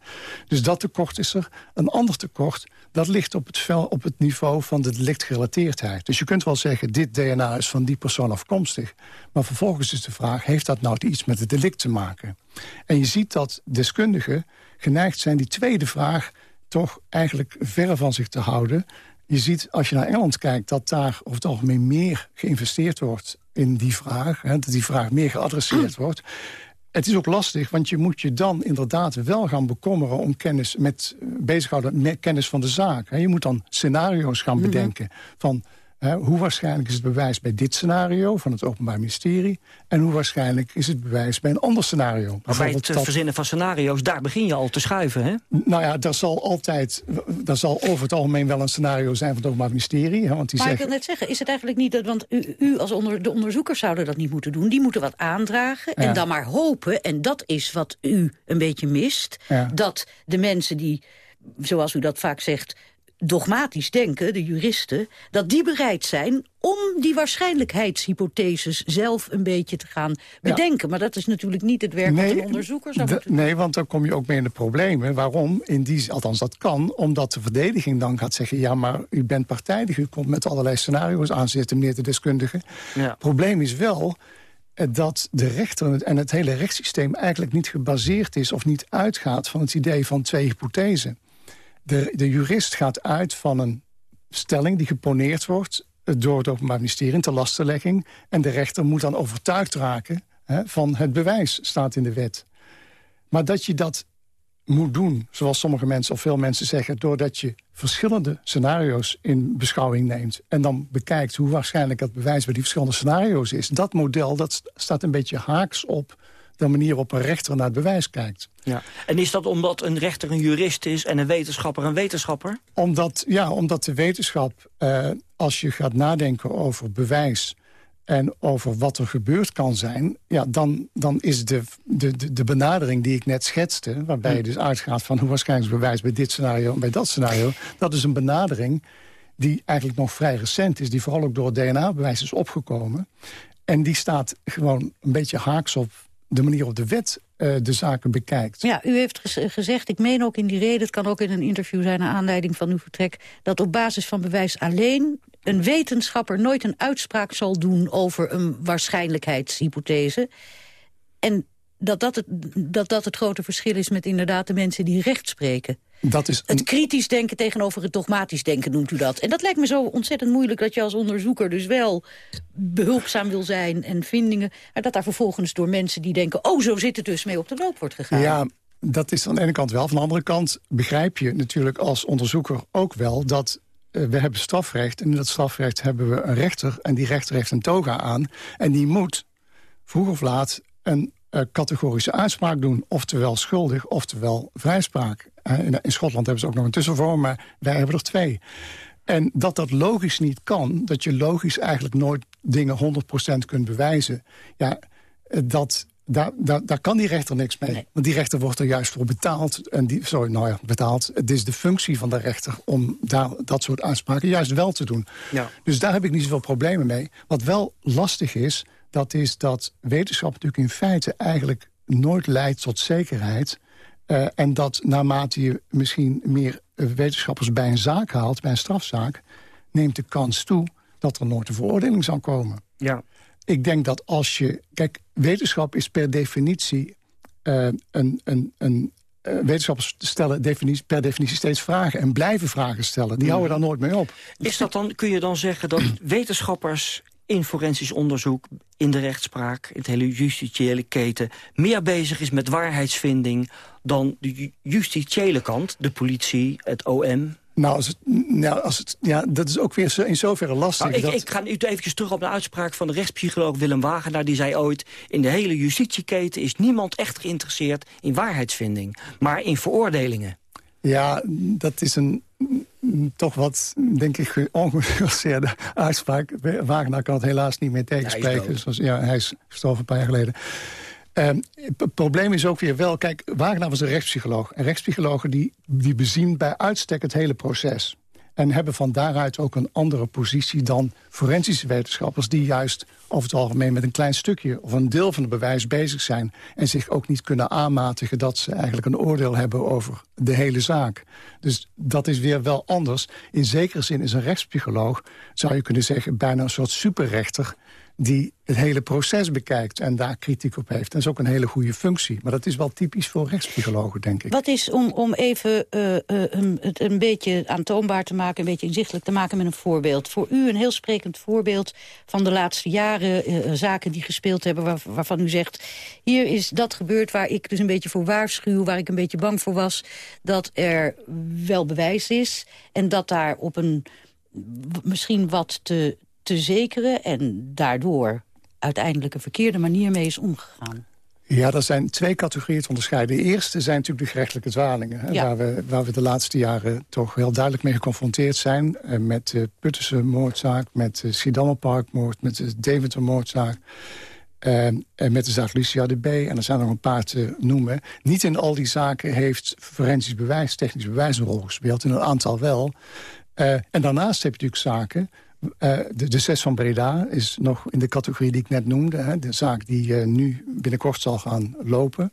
Dus dat tekort is er. Een ander tekort, dat ligt op het, op het niveau van de delictgerelateerdheid. Dus je kunt wel zeggen, dit DNA is van die persoon afkomstig. Maar vervolgens is de vraag, heeft dat nou iets met het delict te maken? En je ziet dat deskundigen geneigd zijn die tweede vraag toch eigenlijk verre van zich te houden. Je ziet, als je naar Engeland kijkt, dat daar over het algemeen meer geïnvesteerd wordt in die vraag. Hè, dat die vraag meer geadresseerd wordt. Het is ook lastig, want je moet je dan inderdaad wel gaan bekommeren... om kennis met, bezighouden met kennis van de zaak. Je moet dan scenario's gaan mhm. bedenken van hoe waarschijnlijk is het bewijs bij dit scenario van het Openbaar Ministerie... en hoe waarschijnlijk is het bewijs bij een ander scenario? Maar bij het verzinnen van scenario's, daar begin je al te schuiven, hè? Nou ja, daar zal altijd, daar zal over het algemeen wel een scenario zijn van het Openbaar Ministerie. Hè, want die maar zeggen... ik wil net zeggen, is het eigenlijk niet dat... want u, u als onder, de onderzoekers zouden dat niet moeten doen. Die moeten wat aandragen en dan maar hopen... en dat is wat u een beetje mist... dat de mensen die zoals u dat vaak zegt, dogmatisch denken, de juristen... dat die bereid zijn om die waarschijnlijkheidshypotheses zelf een beetje te gaan bedenken. Maar dat is natuurlijk niet het werk van een onderzoeker zou moeten Nee, want dan kom je ook mee in de problemen. Waarom? In die, althans, dat kan, omdat de verdediging dan gaat zeggen... ja, maar u bent partijdig, u komt met allerlei scenario's aanzetten, meneer de deskundige. Het probleem is wel eh, dat de rechter en het hele rechtssysteem eigenlijk niet gebaseerd is... of niet uitgaat van het idee van twee hypothesen. De, de jurist gaat uit van een stelling die geponeerd wordt door het Openbaar Ministerie ter lastenlegging. En de rechter moet dan overtuigd raken hè, van het bewijs, staat in de wet. Maar dat je dat moet doen, zoals sommige mensen of veel mensen zeggen... doordat je verschillende scenario's in beschouwing neemt... en dan bekijkt hoe waarschijnlijk dat bewijs bij die verschillende scenario's is. Dat model dat staat een beetje haaks op de manier waarop een rechter naar het bewijs kijkt. Ja. En is dat omdat een rechter een jurist is en een wetenschapper een wetenschapper? Omdat, ja, omdat de wetenschap, eh, als je gaat nadenken over bewijs en over wat er gebeurd kan zijn... Ja, dan, dan is de, de, de benadering die ik net schetste... waarbij je dus uitgaat van hoe waarschijnlijk bewijs bij dit scenario en bij dat scenario... dat is een benadering die eigenlijk nog vrij recent is... die vooral ook door het DNA-bewijs is opgekomen. En die staat gewoon een beetje haaks op de manier op de wet uh, de zaken bekijkt. Ja, u heeft gezegd, ik meen ook in die reden... het kan ook in een interview zijn naar aanleiding van uw vertrek... dat op basis van bewijs alleen een wetenschapper nooit een uitspraak zal doen... over een waarschijnlijkheidshypothese. En dat dat, het, dat dat het grote verschil is met inderdaad de mensen die recht spreken. Dat is Het kritisch denken tegenover het dogmatisch denken noemt u dat. En dat lijkt me zo ontzettend moeilijk dat je als onderzoeker dus wel behulpzaam wil zijn en vindingen. Maar dat daar vervolgens door mensen die denken, oh zo zit het dus mee op de loop wordt gegaan. Ja, dat is aan de ene kant wel. Van de andere kant begrijp je natuurlijk als onderzoeker ook wel dat eh, we hebben strafrecht. En in dat strafrecht hebben we een rechter. En die rechter heeft een toga aan. En die moet vroeg of laat een uh, categorische uitspraak doen. Oftewel schuldig, oftewel vrijspraak. Uh, in, in, Schotland hebben ze ook nog een tussenvorm, maar wij hebben er twee. En dat dat logisch niet kan, dat je logisch eigenlijk nooit dingen 100% kunt bewijzen... ja, eh, dat, daar, daar, daar kan die rechter niks mee. Want die rechter wordt er juist voor betaald. En die, sorry, nou ja, betaald. Het is de functie van de rechter om daar, dat soort uitspraken juist wel te doen. Ja. Dus daar heb ik niet zoveel problemen mee. Wat wel lastig is, dat is dat wetenschap natuurlijk in feite eigenlijk nooit leidt tot zekerheid. Uh, en dat naarmate je misschien meer wetenschappers bij een zaak haalt, bij een strafzaak, neemt de kans toe dat er nooit een veroordeling zal komen. Ja. Ik denk dat als je... Kijk, wetenschap is per definitie uh, een, een, een uh, wetenschappers stellen definitie, per definitie steeds vragen... en blijven vragen stellen. Die mm. houden daar nooit mee op. Is dat dan, kun je dan zeggen dat wetenschappers in forensisch onderzoek, in de rechtspraak... in het hele justitiële keten... meer bezig is met waarheidsvinding dan de justitiële kant... de politie, het OM, Nou, als het, nou als het, ja, dat is ook weer in zoverre lastig. Nou, ik, dat... ik ga nu even terug op de uitspraak van de rechtspsycholoog Willem Wagenaar. Die zei ooit, in de hele justitieketen is niemand echt geïnteresseerd in waarheidsvinding. Maar in veroordelingen. Ja, dat is een toch wat, denk ik, ongenuanceerde uitspraak. Wagenaar kan het helaas niet meer tegenspreken. Ja, hij, is ja, hij is gestorven een paar jaar geleden. Ehm, het probleem is ook weer wel... Kijk, Wagenaar was een rechtspsycholoog. En rechtspsychologen die, die bezien bij uitstek het hele proces. En hebben van daaruit ook een andere positie dan forensische wetenschappers... die juist over het algemeen met een klein stukje of een deel van het bewijs bezig zijn... en zich ook niet kunnen aanmatigen dat ze eigenlijk een oordeel hebben over de hele zaak. Dus dat is weer wel anders. In zekere zin is een rechtspsycholoog, zou je kunnen zeggen... bijna een soort superrechter die het hele proces bekijkt en daar kritiek op heeft. Dat is ook een hele goede functie. Maar dat is wel typisch voor rechtspsychologen, denk ik. Wat is, om, om even uh, uh, het een beetje aantoonbaar te maken... een beetje inzichtelijk te maken met een voorbeeld. Voor u een heel sprekend voorbeeld van de laatste jaren... Uh, zaken die gespeeld hebben waar, waarvan u zegt... hier is dat gebeurd waar ik dus een beetje voor waarschuw... waar ik een beetje bang voor was dat er wel bewijs is... en dat daar op een misschien wat te, te zekeren... en daardoor uiteindelijk een verkeerde manier mee is omgegaan. Ja, er zijn twee categorieën te onderscheiden. De eerste zijn natuurlijk de gerechtelijke dwalingen. Hè, waar, we, waar we de laatste jaren toch heel duidelijk mee geconfronteerd zijn. Eh, met de Puttense moordzaak, met de Schiedammerparkmoord... met de Deventer-moordzaak. Uh, en met de zaak Lucia de B. En er zijn nog een paar te noemen. Niet in al die zaken heeft forensisch bewijs, technisch bewijs een rol gespeeld. In een aantal wel. Uh, en daarnaast heb je natuurlijk zaken uh, de, de zes van Breda is nog in de categorie die ik net noemde. Hè, de zaak die uh, nu binnenkort zal gaan lopen.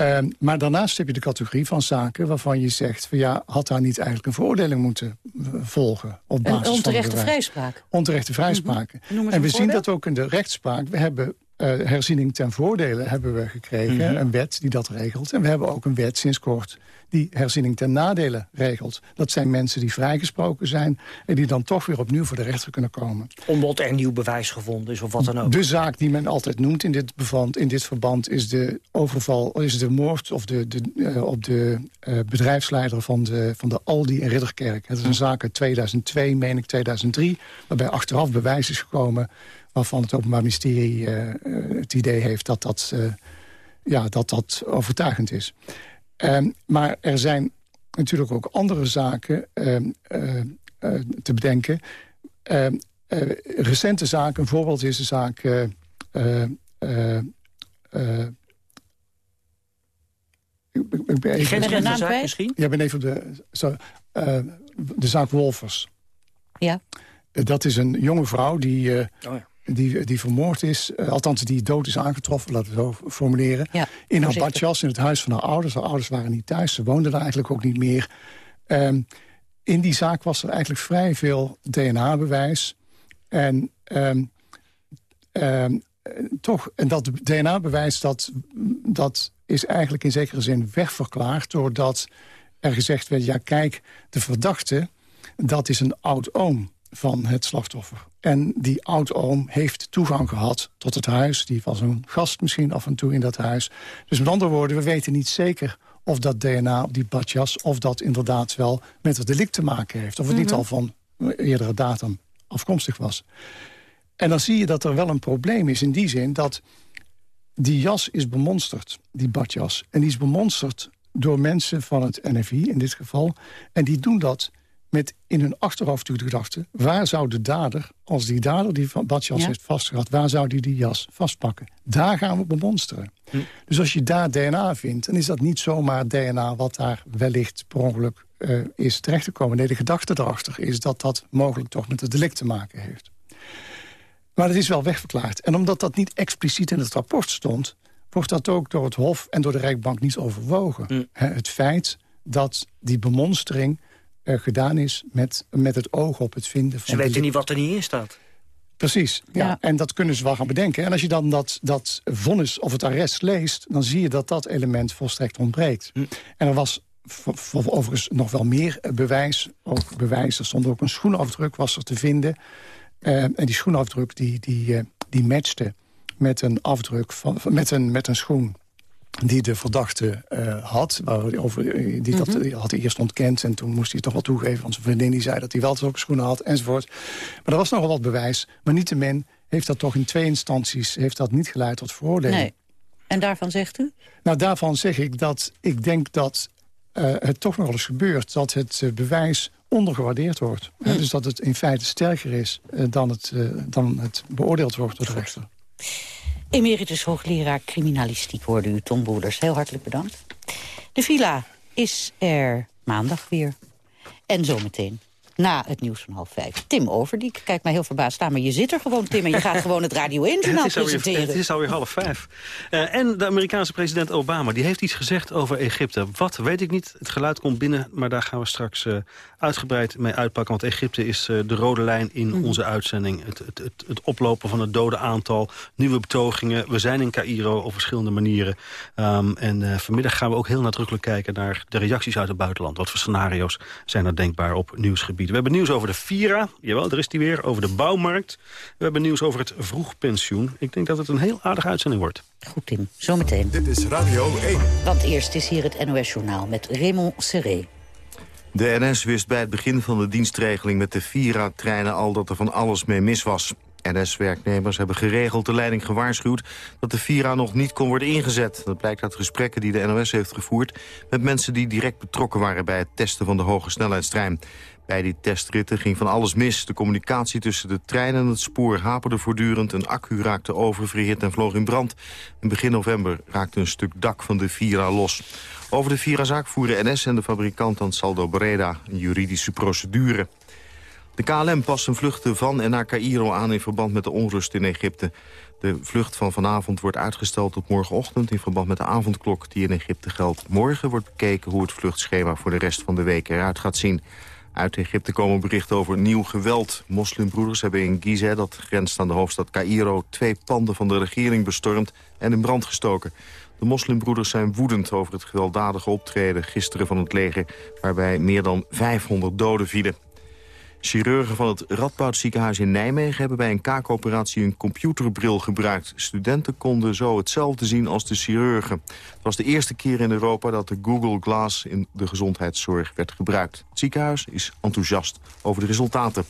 Uh, maar daarnaast heb je de categorie van zaken waarvan je zegt... Van, ja, had daar niet eigenlijk een veroordeling moeten volgen? Op basis een onterechte vrijspraak. Onterechte. Mm -hmm. En we zien dat ook in de rechtspraak. We hebben herziening ten voordele hebben we gekregen. Mm -hmm. Een wet die dat regelt. En we hebben ook een wet sinds kort die herziening ten nadele regelt. Dat zijn mensen die vrijgesproken zijn... en die dan toch weer opnieuw voor de rechter kunnen komen. Omdat er nieuw bewijs gevonden is of wat dan ook. De zaak die men altijd noemt in dit, bevand, in dit verband... is de overval, is de moord of de, de, uh, op de uh, bedrijfsleider van de, van de Aldi in Ridderkerk. Het is een zaak uit 2002, meen ik 2003... waarbij achteraf bewijs is gekomen waarvan het Openbaar Ministerie uh, het idee heeft dat dat, ja, dat, dat overtuigend is. Um, maar er zijn natuurlijk ook andere zaken um, uh, te bedenken. Um, recente zaken, een voorbeeld is de zaak... Geen naam misschien? Ja, ben even de, zo, de zaak Wolfers. Ja. Dat is een jonge vrouw die... Oh ja die, die vermoord is, uh, althans die dood is aangetroffen, laten we zo formuleren. Ja, in haar badjas, in het huis van haar ouders. Haar ouders waren niet thuis, ze woonden daar eigenlijk ook niet meer. Um, in die zaak was er eigenlijk vrij veel DNA-bewijs. En um, um, toch, en dat DNA-bewijs, dat, dat is eigenlijk in zekere zin wegverklaard... doordat er gezegd werd, ja kijk, de verdachte, dat is een oud-oom van het slachtoffer. En die oud-oom heeft toegang gehad tot het huis. Die was een gast misschien af en toe in dat huis. Dus met andere woorden, we weten niet zeker of dat DNA op die badjas... of dat inderdaad wel met het delict te maken heeft. Of het niet al van eerdere datum afkomstig was. En dan zie je dat er wel een probleem is in die zin... dat die jas is bemonsterd, die badjas. En die is bemonsterd door mensen van het NFI in dit geval. En die doen dat met in hun achterhoofd de gedachte... waar zou de dader, als die dader die badjas ja. heeft vastgehad... waar zou die die jas vastpakken? Daar gaan we bemonsteren. Hm. Dus als je daar DNA vindt, dan is dat niet zomaar DNA... wat daar wellicht per ongeluk uh, is terechtgekomen. Nee, de gedachte erachter is dat dat mogelijk toch met het delict te maken heeft. Maar het is wel wegverklaard. En omdat dat niet expliciet in het rapport stond... wordt dat ook door het Hof en door de Rijkbank niet overwogen. Hm. Het feit dat die bemonstering gedaan is met, met het oog op het vinden van... Ze weten niet wat er niet in staat. Precies, ja. ja. En dat kunnen ze wel gaan bedenken. En als je dan dat, dat vonnis of het arrest leest... dan zie je dat dat element volstrekt ontbreekt. Hm. En er was overigens nog wel meer bewijs. Ook bewijs, er stond ook een schoenafdruk was er te vinden. Uh, en die schoenafdruk die, die, uh, die matchte met een afdruk van, met, een, met een schoen die de verdachte uh, had. Over, die, dat, mhm. had hij eerst ontkend en toen moest hij toch wel toegeven... want zijn vriendin die zei dat hij wel zulke schoenen had, enzovoort. Maar er was nogal wat bewijs. Maar niettemin heeft dat toch in twee instanties... heeft dat niet geleid tot veroordeling. Nee. En daarvan zegt u? Nou, daarvan zeg ik dat ik denk dat uh, het toch nog wel eens gebeurt... dat het uh, bewijs ondergewaardeerd wordt. Mm. dus dat het in feite sterker is dan, het, dan het beoordeeld wordt door de rechter. Emeritus hoogleraar criminalistiek hoorde u, Tom Boerders. Heel hartelijk bedankt. De villa is er maandag weer. En zometeen na het nieuws van half vijf. Tim Overdiek, kijk mij heel verbaasd staan. Maar je zit er gewoon, Tim, en je gaat gewoon het Radio 1-journaal presenteren. het is alweer half vijf. Uh, en de Amerikaanse president Obama, die heeft iets gezegd over Egypte. Wat, weet ik niet. Het geluid komt binnen, maar daar gaan we straks uh, uitgebreid mee uitpakken. Want Egypte is uh, de rode lijn in mm. onze uitzending. Het, het, het, het, oplopen van het dode aantal, nieuwe betogingen. We zijn in Cairo op verschillende manieren. Um, en vanmiddag gaan we ook heel nadrukkelijk kijken naar de reacties uit het buitenland. Wat voor scenario's zijn er denkbaar op nieuwsgebied. We hebben nieuws over de Vira. Jawel, er is die weer. Over de bouwmarkt. We hebben nieuws over het vroegpensioen. Ik denk dat het een heel aardige uitzending wordt. Goed, Tim. Zometeen. Dit is Radio 1. Want eerst is hier het NOS-journaal met Raymond Serré. De NS wist bij het begin van de dienstregeling met de Vira-treinen al dat er van alles mee mis was. NS-werknemers hebben geregeld de leiding gewaarschuwd... dat de Vira nog niet kon worden ingezet. Dat blijkt uit gesprekken die de NOS heeft gevoerd... met mensen die direct betrokken waren bij het testen van de hoge snelheidstrein. Bij die testritten ging van alles mis. De communicatie tussen de trein en het spoor haperde voortdurend. Een accu raakte oververhit en vloog in brand. In begin november raakte een stuk dak van de Vira los. Over de Vira-zaak voeren NS en de fabrikant Ansaldo Breda een juridische procedure. De KLM past zijn vluchten van en naar Cairo aan in verband met de onrust in Egypte. De vlucht van vanavond wordt uitgesteld tot morgenochtend... in verband met de avondklok die in Egypte geldt. Morgen wordt bekeken hoe het vluchtschema voor de rest van de week eruit gaat zien. Uit Egypte komen berichten over nieuw geweld. Moslimbroeders hebben in Gizeh, dat grenst aan de hoofdstad Cairo... twee panden van de regering bestormd en in brand gestoken. De moslimbroeders zijn woedend over het gewelddadige optreden gisteren van het leger... waarbij meer dan 500 doden vielen. Chirurgen van het Radboud ziekenhuis in Nijmegen... hebben bij een kaakoperatie een computerbril gebruikt. Studenten konden zo hetzelfde zien als de chirurgen. Het was de eerste keer in Europa dat de Google Glass... in de gezondheidszorg werd gebruikt. Het ziekenhuis is enthousiast over de resultaten.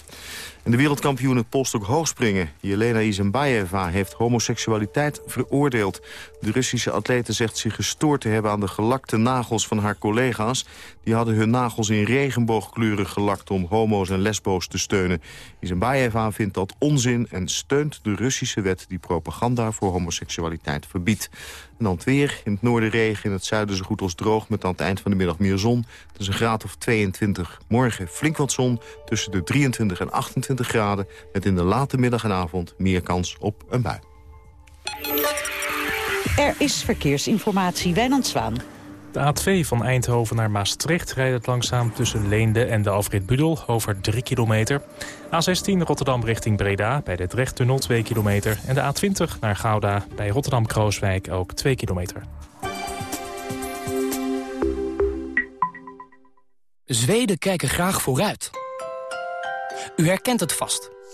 En de wereldkampioen het polstok hoogspringen, Jelena Izenbayeva, heeft homoseksualiteit veroordeeld. De Russische atlete zegt zich gestoord te hebben aan de gelakte nagels van haar collega's. Die hadden hun nagels in regenboogkleuren gelakt om homo's en lesbo's te steunen. Izenbayeva vindt dat onzin en steunt de Russische wet die propaganda voor homoseksualiteit verbiedt. En dan weer. In het noorden regen, in het zuiden zo goed als droog... met aan het eind van de middag meer zon. Het is een graad of 22. Morgen flink wat zon tussen de 23 en 28 graden... met in de late middag en avond meer kans op een bui. Er is verkeersinformatie. Wijnand Zwaan. De A2 van Eindhoven naar Maastricht rijdt het langzaam tussen Leende en de afrit Budel over 3 kilometer. A16 Rotterdam richting Breda bij de Drechttunnel 2 kilometer. En de A20 naar Gouda bij Rotterdam-Krooswijk ook 2 kilometer. Zweden kijken graag vooruit. U herkent het vast.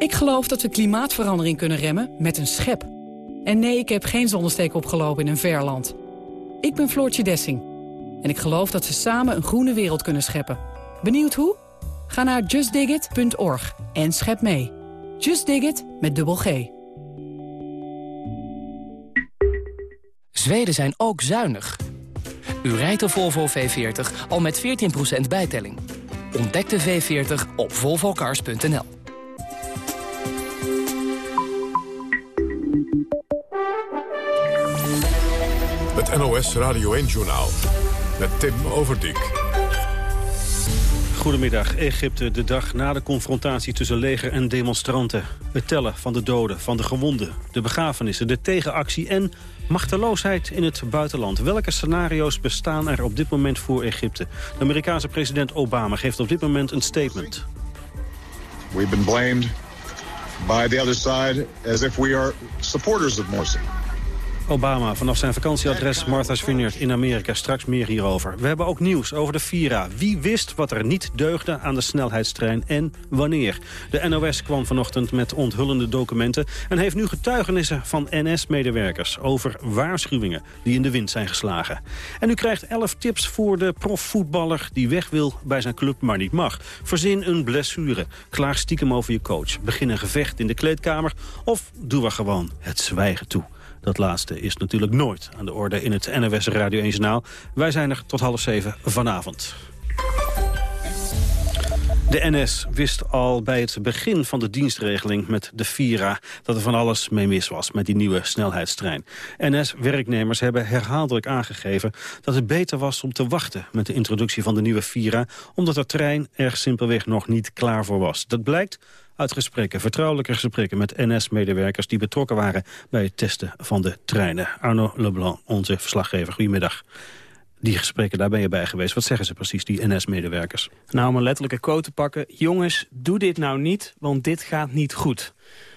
Ik geloof dat we klimaatverandering kunnen remmen met een schep. En nee, ik heb geen zonnesteek opgelopen in een verland. Ik ben Floortje Dessing. En ik geloof dat we samen een groene wereld kunnen scheppen. Benieuwd hoe? Ga naar justdigit.org en schep mee. Just Dig It met dubbel G. Zweden zijn ook zuinig. U rijdt de Volvo V40 al met 14% bijtelling. Ontdek de V40 op volvocars.nl. Het NOS Radio 1-journaal met Tim Overdijk. Goedemiddag. Egypte, de dag na de confrontatie tussen leger en demonstranten. Het tellen van de doden, van de gewonden, de begrafenissen, de tegenactie en machteloosheid in het buitenland. Welke scenario's bestaan er op dit moment voor Egypte? De Amerikaanse president Obama geeft op dit moment een statement. We've been blamed by the other side as if we are supporters of Morsi. Obama vanaf zijn vakantieadres Martha's Vineyard in Amerika. Straks meer hierover. We hebben ook nieuws over de Vira. Wie wist wat er niet deugde aan de snelheidstrein en wanneer? De NOS kwam vanochtend met onthullende documenten... en heeft nu getuigenissen van NS-medewerkers... over waarschuwingen die in de wind zijn geslagen. En u krijgt 11 tips voor de profvoetballer... die weg wil bij zijn club, maar niet mag. Verzin een blessure. Klaar stiekem over je coach. Begin een gevecht in de kleedkamer... of doe er gewoon het zwijgen toe. Dat laatste is natuurlijk nooit aan de orde in het NOS Radio 1 Journaal. Wij zijn er tot half zeven vanavond. De NS wist al bij het begin van de dienstregeling met de Vira... dat er van alles mee mis was met die nieuwe snelheidstrein. NS-werknemers hebben herhaaldelijk aangegeven dat het beter was om te wachten... met de introductie van de nieuwe Vira... omdat de trein er simpelweg nog niet klaar voor was. Dat blijkt uit gesprekken, vertrouwelijke gesprekken met NS-medewerkers... die betrokken waren bij het testen van de treinen. Arno Leblanc, onze verslaggever, goedemiddag. Die gesprekken, daar ben je bij geweest. Wat zeggen ze precies, die NS-medewerkers? Nou, om een letterlijke quote te pakken. Jongens, doe dit nou niet, want dit gaat niet goed.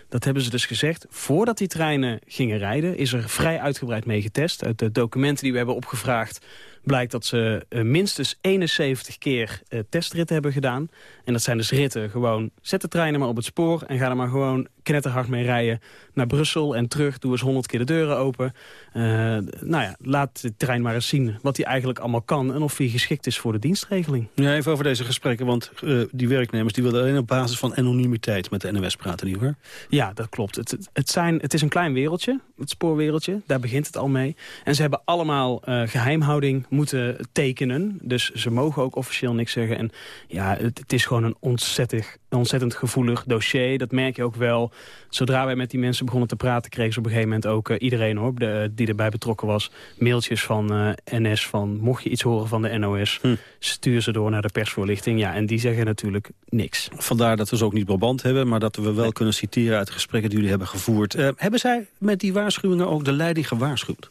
Dat hebben ze dus gezegd. Voordat die treinen gingen rijden, is er vrij uitgebreid mee getest. Uit de documenten die we hebben opgevraagd blijkt dat ze uh, minstens 71 keer uh, testritten hebben gedaan. En dat zijn dus ritten gewoon, zet de treinen maar op het spoor... en ga er maar gewoon knetterhard mee rijden naar Brussel en terug. Doe eens 100 keer de deuren open. Uh, nou ja, laat de trein maar eens zien wat hij eigenlijk allemaal kan... en of hij geschikt is voor de dienstregeling. Ja, even over deze gesprekken, want die werknemers... die willen alleen op basis van anonimiteit met de NOS praten, hoor? Ja, dat klopt. Het, het, zijn, het is een klein wereldje, het spoorwereldje. Daar begint het al mee. En ze hebben allemaal geheimhouding moeten tekenen. Dus ze mogen ook officieel niks zeggen. En ja, het, het is gewoon een ontzettend, ontzettend gevoelig dossier. Dat merk je ook wel. Zodra wij met die mensen begonnen te praten... kregen ze op een gegeven moment ook uh, iedereen hoor, de, die erbij betrokken was... mailtjes van uh, NS van mocht je iets horen van de NOS... Hm. stuur ze door naar de persvoorlichting. Ja, en die zeggen natuurlijk niks. Vandaar dat we ze ook niet Brabant hebben... maar dat we wel kunnen citeren uit de gesprekken die jullie hebben gevoerd. Uh, hebben zij met die waarschuwingen ook de leiding gewaarschuwd?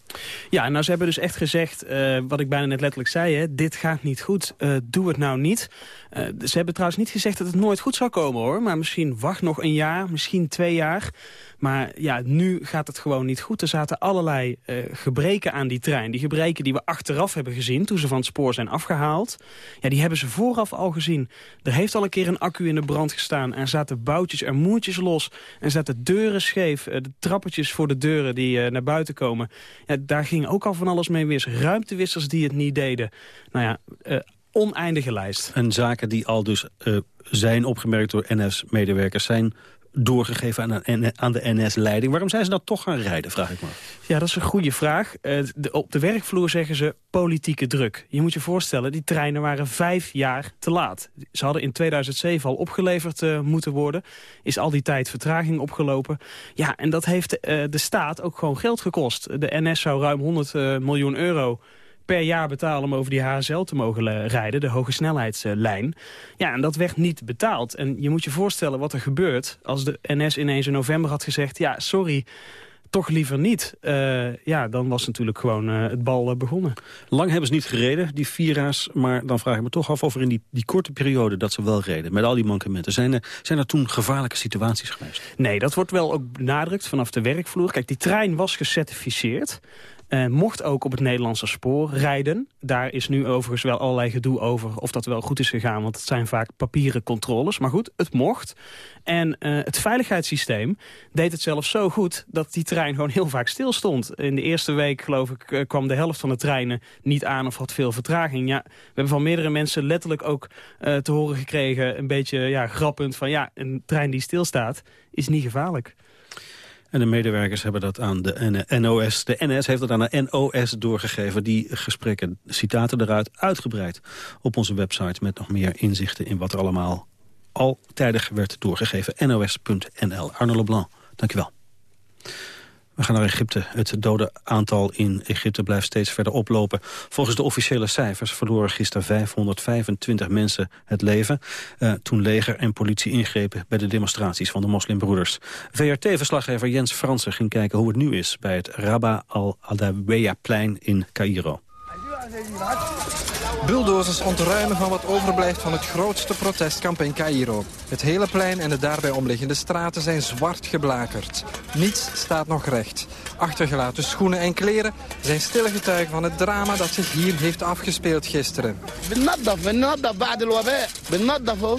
Ja, nou ze hebben dus echt gezegd... wat ik bijna net letterlijk zei, hè, dit gaat niet goed, doe het nou niet... Uh, ze hebben trouwens niet gezegd dat het nooit goed zou komen hoor. Maar misschien wacht nog een jaar, misschien twee jaar. Maar ja, nu gaat het gewoon niet goed. Er zaten allerlei uh, gebreken aan die trein. Die gebreken die we achteraf hebben gezien toen ze van het spoor zijn afgehaald. Ja, die hebben ze vooraf al gezien. Er heeft al een keer een accu in de brand gestaan. Er zaten boutjes en moertjes los. Er zaten deuren scheef. Uh, de trappetjes voor de deuren die naar buiten komen. Ja, daar ging ook al van alles mee mis. Ruimtewissers die het niet deden. Nou ja oneindige lijst. En zaken die al dus uh, zijn opgemerkt door NS-medewerkers... zijn doorgegeven aan, de NS-leiding. Waarom zijn ze dat toch gaan rijden, vraag ik me Ja, dat is een goede vraag. De, op de werkvloer zeggen ze politieke druk. Je moet je voorstellen, die treinen waren vijf jaar te laat. Ze hadden in 2007 al opgeleverd uh, moeten worden. Is al die tijd vertraging opgelopen. Ja, en dat heeft de staat ook gewoon geld gekost. De NS zou ruim 100 miljoen euro per jaar betalen om over die HSL te mogen rijden, de hoge snelheidslijn. Ja, en dat werd niet betaald. En je moet je voorstellen wat er gebeurt als de NS ineens in november had gezegd... ja, sorry, toch liever niet. Uh, ja, dan was natuurlijk gewoon uh, het bal uh, begonnen. Lang hebben ze niet gereden, die Vira's. Maar dan vraag ik me toch af of er in die, die korte periode dat ze wel reden... met al die mankementen, zijn er, zijn er toen gevaarlijke situaties geweest? Nee, dat wordt wel ook benadrukt vanaf de werkvloer. Kijk, die trein was gecertificeerd. Uh, mocht ook op het Nederlandse spoor rijden. Daar is nu overigens wel allerlei gedoe over of dat wel goed is gegaan. Want het zijn vaak papieren controles. Maar goed, het mocht. En uh, het veiligheidssysteem deed het zelfs zo goed... dat die trein gewoon heel vaak stilstond. In de eerste week, geloof ik, uh, kwam de helft van de treinen niet aan... of had veel vertraging. Ja, we hebben van meerdere mensen letterlijk ook te horen gekregen... een beetje ja, grappend van ja, een trein die stilstaat is niet gevaarlijk. En de medewerkers hebben dat aan de NOS. De NS heeft dat aan de NOS doorgegeven. Die gesprekken, citaten eruit, uitgebreid op onze website... met nog meer inzichten in wat er allemaal al tijdig werd doorgegeven. NOS.nl. Arno Leblanc, dankjewel. We gaan naar Egypte. Het dodenaantal in Egypte blijft steeds verder oplopen. Volgens de officiële cijfers verloren gisteren 525 mensen het leven... Uh, toen leger en politie ingrepen bij de demonstraties van de moslimbroeders. VRT-verslaggever Jens Fransen ging kijken hoe het nu is... bij het Rabba al-Adawiya-plein in Cairo. Bulldozers ontruimen van wat overblijft van het grootste protestkamp in Cairo. Het hele plein en de daarbij omliggende straten zijn zwart geblakerd. Niets staat nog recht. Achtergelaten schoenen en kleren zijn stille getuigen van het drama dat zich hier heeft afgespeeld gisteren.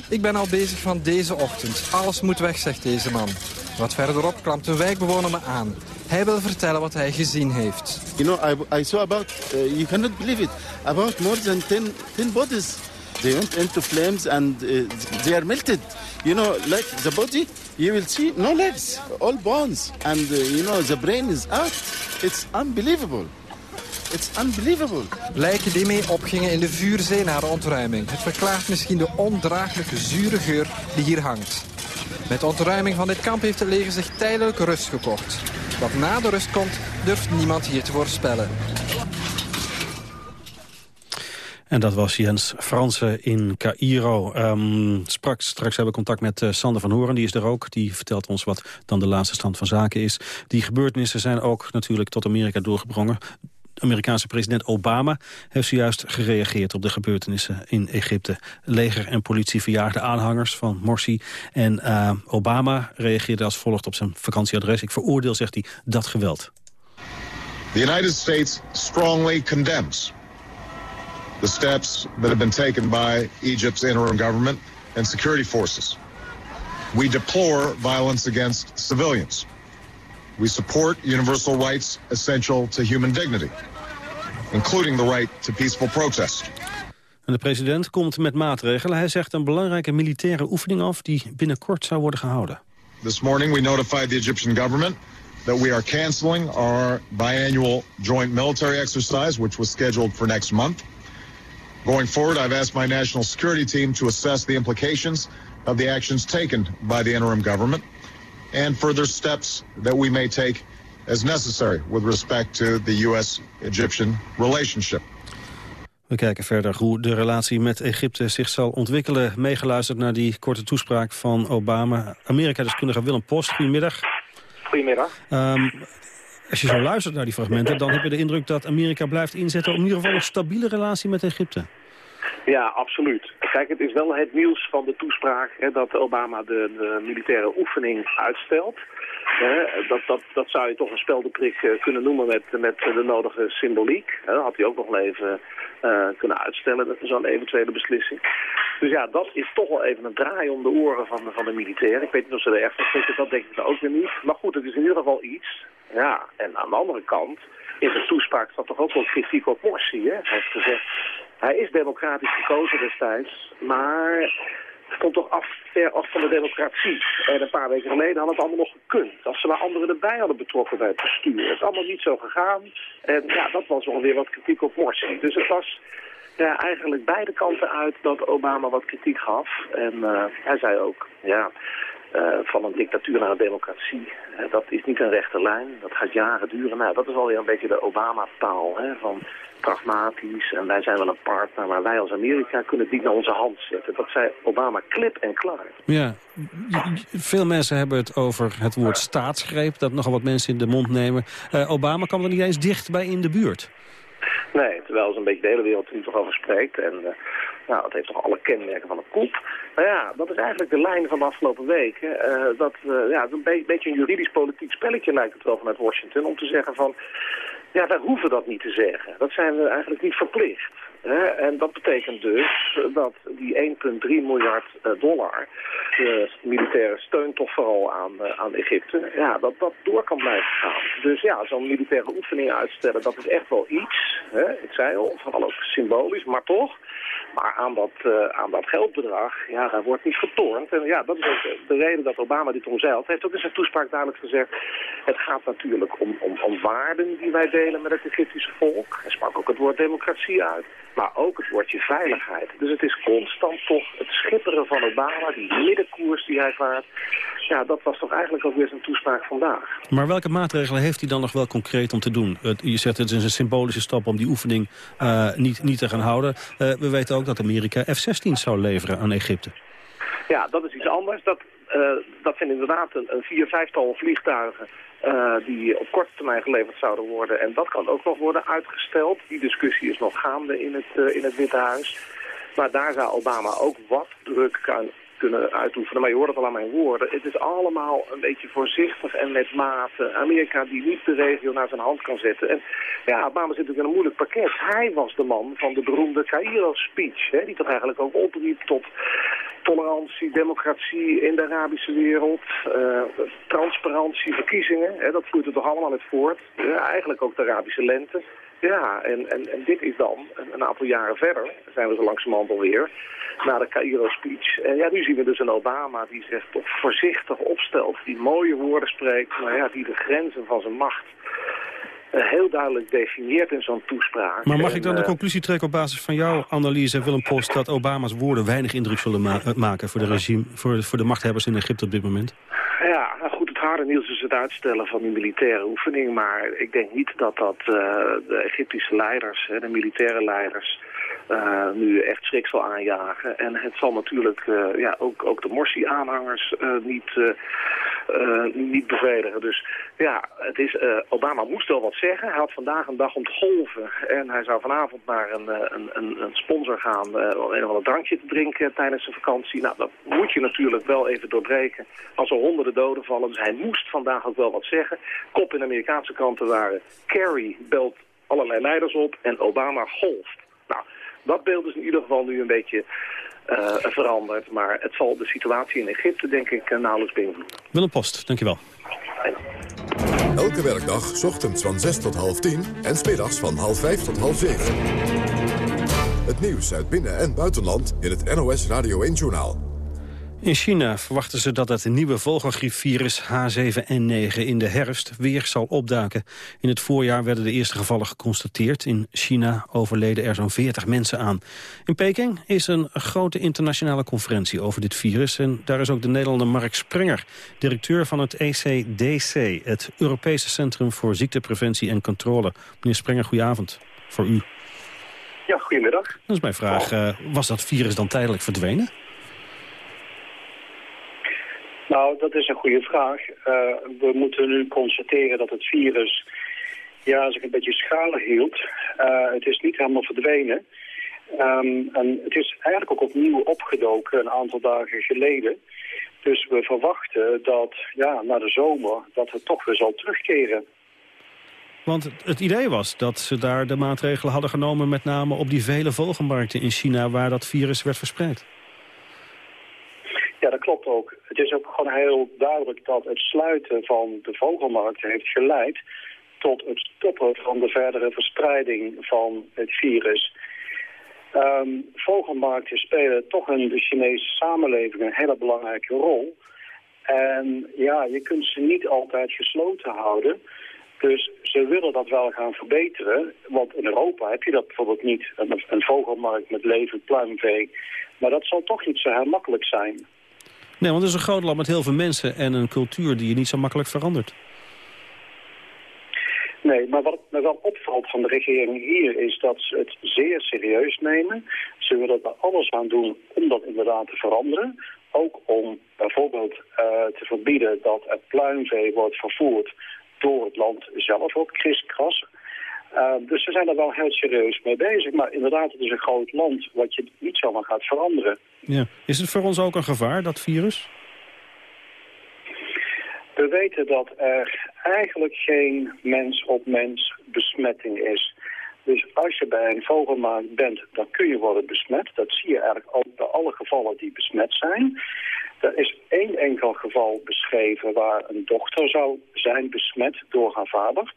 Ik ben al bezig van deze ochtend. Alles moet weg, zegt deze man. Wat verderop klampt een wijkbewoner me aan. Hij wil vertellen wat hij gezien heeft. You know, I, I saw about, uh, you cannot believe it, about more than 10, 10 bodies. They went into flames and uh, they are melted. You know, like the body, you will see no legs, all bones. And, uh, you know, the brain is out. It's unbelievable. It's unbelievable. Lijken die mee opgingen in de vuurzee na de ontruiming. Het verklaart misschien de ondraaglijke zure geur die hier hangt. Met de ontruiming van dit kamp heeft het leger zich tijdelijk rust gekocht. Wat na de rust komt, durft niemand hier te voorspellen. En dat was Jens Fransen in Cairo. Um, straks, straks hebben we contact met uh, Sander van Horen, die is er ook. Die vertelt ons wat dan de laatste stand van zaken is. Die gebeurtenissen zijn ook natuurlijk tot Amerika doorgebrongen. Amerikaanse president Obama heeft zojuist gereageerd op de gebeurtenissen in Egypte. Leger en politie verjaagden aanhangers van Morsi. En uh, Obama reageerde als volgt op zijn vakantieadres. Ik veroordeel, zegt hij, dat geweld. The United States strongly condemns the steps that have been taken by Egypt's interim government and security forces. We deplore violence against civilians. We support universal rights essential to human dignity, including the right to peaceful protest. En de president komt met maatregelen. Hij zegt een belangrijke militaire oefening af die binnenkort zou worden gehouden. This morning we notified the Egyptian government that we are canceling our biannual joint military exercise, which was scheduled for next month. Going forward, I've asked my national security team to assess the implications of the actions taken by the interim government and further steps that we may take as necessary with respect to the U.S.-Egyptian relationship. We kijken verder hoe de relatie met Egypte zich zal ontwikkelen. Meegeluisterd naar die korte toespraak van Obama. Amerika-deskundige Willem Post, goedemiddag. Goedemiddag. Um, als je zo luistert naar die fragmenten, dan heb je de indruk dat Amerika blijft inzetten... op in ieder geval een stabiele relatie met Egypte. Ja, absoluut. Kijk, het is wel het nieuws van de toespraak hè, dat Obama de, de, militaire oefening uitstelt. dat, dat, dat zou je toch een speldeprik uh, kunnen noemen met, met de nodige symboliek. dat had hij ook nog wel even uh, kunnen uitstellen, zo'n eventuele beslissing. Dus ja, dat is toch wel even een draai om de oren van, van de militairen. Ik weet niet of ze er echt van zitten, dat denk ik dan ook weer niet. Maar goed, het is in ieder geval iets. Ja, en aan de andere kant in zijn toespraak staat toch ook wel kritiek op Morsi. Hè? Hij heeft gezegd, hij is democratisch gekozen destijds, maar stond toch af, ver af van de democratie. En een paar weken geleden had het allemaal nog gekund. Als ze maar anderen erbij hadden betrokken bij het bestuur. Het is allemaal niet zo gegaan. En ja, dat was ongeveer wat kritiek op Morsi. Dus het was ja, eigenlijk beide kanten uit dat Obama wat kritiek gaf. En uh, hij zei ook, ja, van een dictatuur naar een democratie. Uh, dat is niet een rechte lijn, dat gaat jaren duren. Nou, dat is alweer een beetje de Obama-taal, van pragmatisch en wij zijn wel een partner, maar wij als Amerika kunnen het niet naar onze hand zetten. Dat zei Obama klip en klaar. Ja, veel mensen hebben het over het woord staatsgreep, dat nogal wat mensen in de mond nemen. Uh, Obama kwam er niet eens dicht bij in de buurt. Nee, terwijl ze een beetje de hele wereld er nu toch over spreekt. En uh, nou, dat heeft toch alle kenmerken van een koep. Maar ja, dat is eigenlijk de lijn van de afgelopen weken. Uh, dat, uh, ja, een be beetje een juridisch-politiek spelletje lijkt het wel vanuit Washington. Om te zeggen van, ja, wij hoeven dat niet te zeggen. Dat zijn we eigenlijk niet verplicht. Hè? En dat betekent dus dat die 1,3 miljard dollar de militaire steun toch vooral aan, aan Egypte, ja, dat dat door kan blijven gaan. Dus ja, zo'n militaire oefening uitstellen, dat is echt wel iets. Hè? Ik zei al, vooral ook symbolisch, maar toch. Maar aan dat, uh, aan dat geldbedrag, ja, daar wordt niet getornd. En ja, dat is ook de reden dat Obama dit omzeilt. Hij heeft ook in zijn toespraak duidelijk gezegd... het gaat natuurlijk om, om, om waarden die wij delen met het Egyptische volk. Hij sprak ook het woord democratie uit. maar ook het woordje veiligheid. Dus het is constant toch het schipperen van Obama, die middenkoers die hij vaart. Ja, dat was toch eigenlijk ook weer zijn toespraak vandaag. Maar welke maatregelen heeft hij dan nog wel concreet om te doen? je zegt het is een symbolische stap om die oefening uh, niet, niet te gaan houden. Uh, we weten ook dat Amerika F-16 zou leveren aan Egypte. Ja, dat is iets anders. Dat, uh, dat zijn inderdaad een, een vier, vijftal vliegtuigen uh, die op korte termijn geleverd zouden worden. En dat kan ook nog worden uitgesteld. Die discussie is nog gaande in het, uh, in het Witte Huis. Maar daar zou Obama ook wat druk kunnen uitoefenen. Maar je hoort het al aan mijn woorden. Het is allemaal een beetje voorzichtig en met mate. Amerika die niet de regio naar zijn hand kan zetten. En ja, Obama zit natuurlijk in een moeilijk pakket. Hij was de man van de beroemde Cairo-speech. Die toch eigenlijk ook opriep tot tolerantie, democratie in de Arabische wereld, uh, transparantie, verkiezingen. Hè, dat vloeit er toch allemaal uit voort. Eigenlijk ook de Arabische lente. Ja, en, en, en dit is dan een, aantal jaren verder, zijn we zo langzamerhand alweer, na de Cairo-speech. En ja, nu zien we dus een Obama die zich toch voorzichtig opstelt, die mooie woorden spreekt, maar ja, die de grenzen van zijn macht uh, heel duidelijk definieert in zo'n toespraak. Maar mag ik dan de uh, conclusie trekken op basis van jouw analyse, Willem Post, dat Obama's woorden weinig indruk zullen ma maken voor de, regime, voor, voor de machthebbers in Egypte op dit moment? Ja, nou goed, het harde nieuws is het uitstellen van die militaire oefening. Maar ik denk niet dat dat uh, de Egyptische leiders, de militaire leiders... Uh, nu echt schrik zal aanjagen. En het zal natuurlijk uh, ja, ook, ook de Morsi-aanhangers uh, niet, niet bevredigen. Dus ja, het is, Obama moest wel wat zeggen. Hij had vandaag een dag om te golven. En hij zou vanavond naar een, een, een, een sponsor gaan om een of ander drankje te drinken tijdens zijn vakantie. Nou, dat moet je natuurlijk wel even doorbreken als er honderden doden vallen. Dus hij moest vandaag ook wel wat zeggen. Kop in de Amerikaanse kranten waren... Kerry belt allerlei leiders op en Obama golft. Dat beeld is in ieder geval nu een beetje uh, veranderd. Maar het zal de situatie in Egypte, denk ik, uh, nauwelijks beïnvloeden. Willem Post, dankjewel. Elke werkdag, ochtends van 6 tot half 10 en smiddags van half 5 tot half 7. Het nieuws uit binnen- en buitenland in het NOS Radio 1-journaal. In China verwachten ze dat het nieuwe vogelgriepvirus H7N9 in de herfst weer zal opduiken. In het voorjaar werden de eerste gevallen geconstateerd. In China overleden er zo'n 40 mensen aan. In Peking is een grote internationale conferentie over dit virus. En daar is ook de Nederlander Mark Sprenger, directeur van het ECDC... het Europese Centrum voor Ziektepreventie en Controle. Meneer Sprenger, goedenavond voor u. Ja, goedemiddag. Dat is mijn vraag. Uh, was dat virus dan tijdelijk verdwenen? Nou, dat is een goede vraag. Uh, we moeten nu constateren dat het virus ja, zich een beetje schalen hield. Uh, het is niet helemaal verdwenen. Um, en het is eigenlijk ook opnieuw opgedoken een aantal dagen geleden. Dus we verwachten dat ja, na de zomer dat het toch weer zal terugkeren. Want het idee was dat ze daar de maatregelen hadden genomen... met name op die vele vogelmarkten in China waar dat virus werd verspreid. Ja, dat klopt ook. Het is ook gewoon heel duidelijk dat het sluiten van de vogelmarkten heeft geleid tot het stoppen van de verdere verspreiding van het virus. Um, vogelmarkten spelen toch in de Chinese samenleving een hele belangrijke rol. En ja, je kunt ze niet altijd gesloten houden. Dus ze willen dat wel gaan verbeteren. Want in Europa heb je dat bijvoorbeeld niet. Een vogelmarkt met levend pluimvee. Maar dat zal toch niet zo heel makkelijk zijn. Nee, want het is een groot land met heel veel mensen en een cultuur die je niet zo makkelijk verandert. Nee, maar wat me wel opvalt van de regering hier is dat ze het zeer serieus nemen. Ze willen er alles aan doen om dat inderdaad te veranderen. Ook om bijvoorbeeld uh, te verbieden dat het pluimvee wordt vervoerd door het land zelf ook, kriskras. Uh, dus ze zijn er wel heel serieus mee bezig. Maar inderdaad, het is een groot land wat je niet zomaar gaat veranderen. Ja. Is het voor ons ook een gevaar, dat virus? We weten dat er eigenlijk geen mens-op-mens besmetting is. Dus als je bij een vogelmarkt bent, dan kun je worden besmet. Dat zie je eigenlijk ook bij alle gevallen die besmet zijn. Er is één enkel geval beschreven waar een dochter zou zijn besmet door haar vader.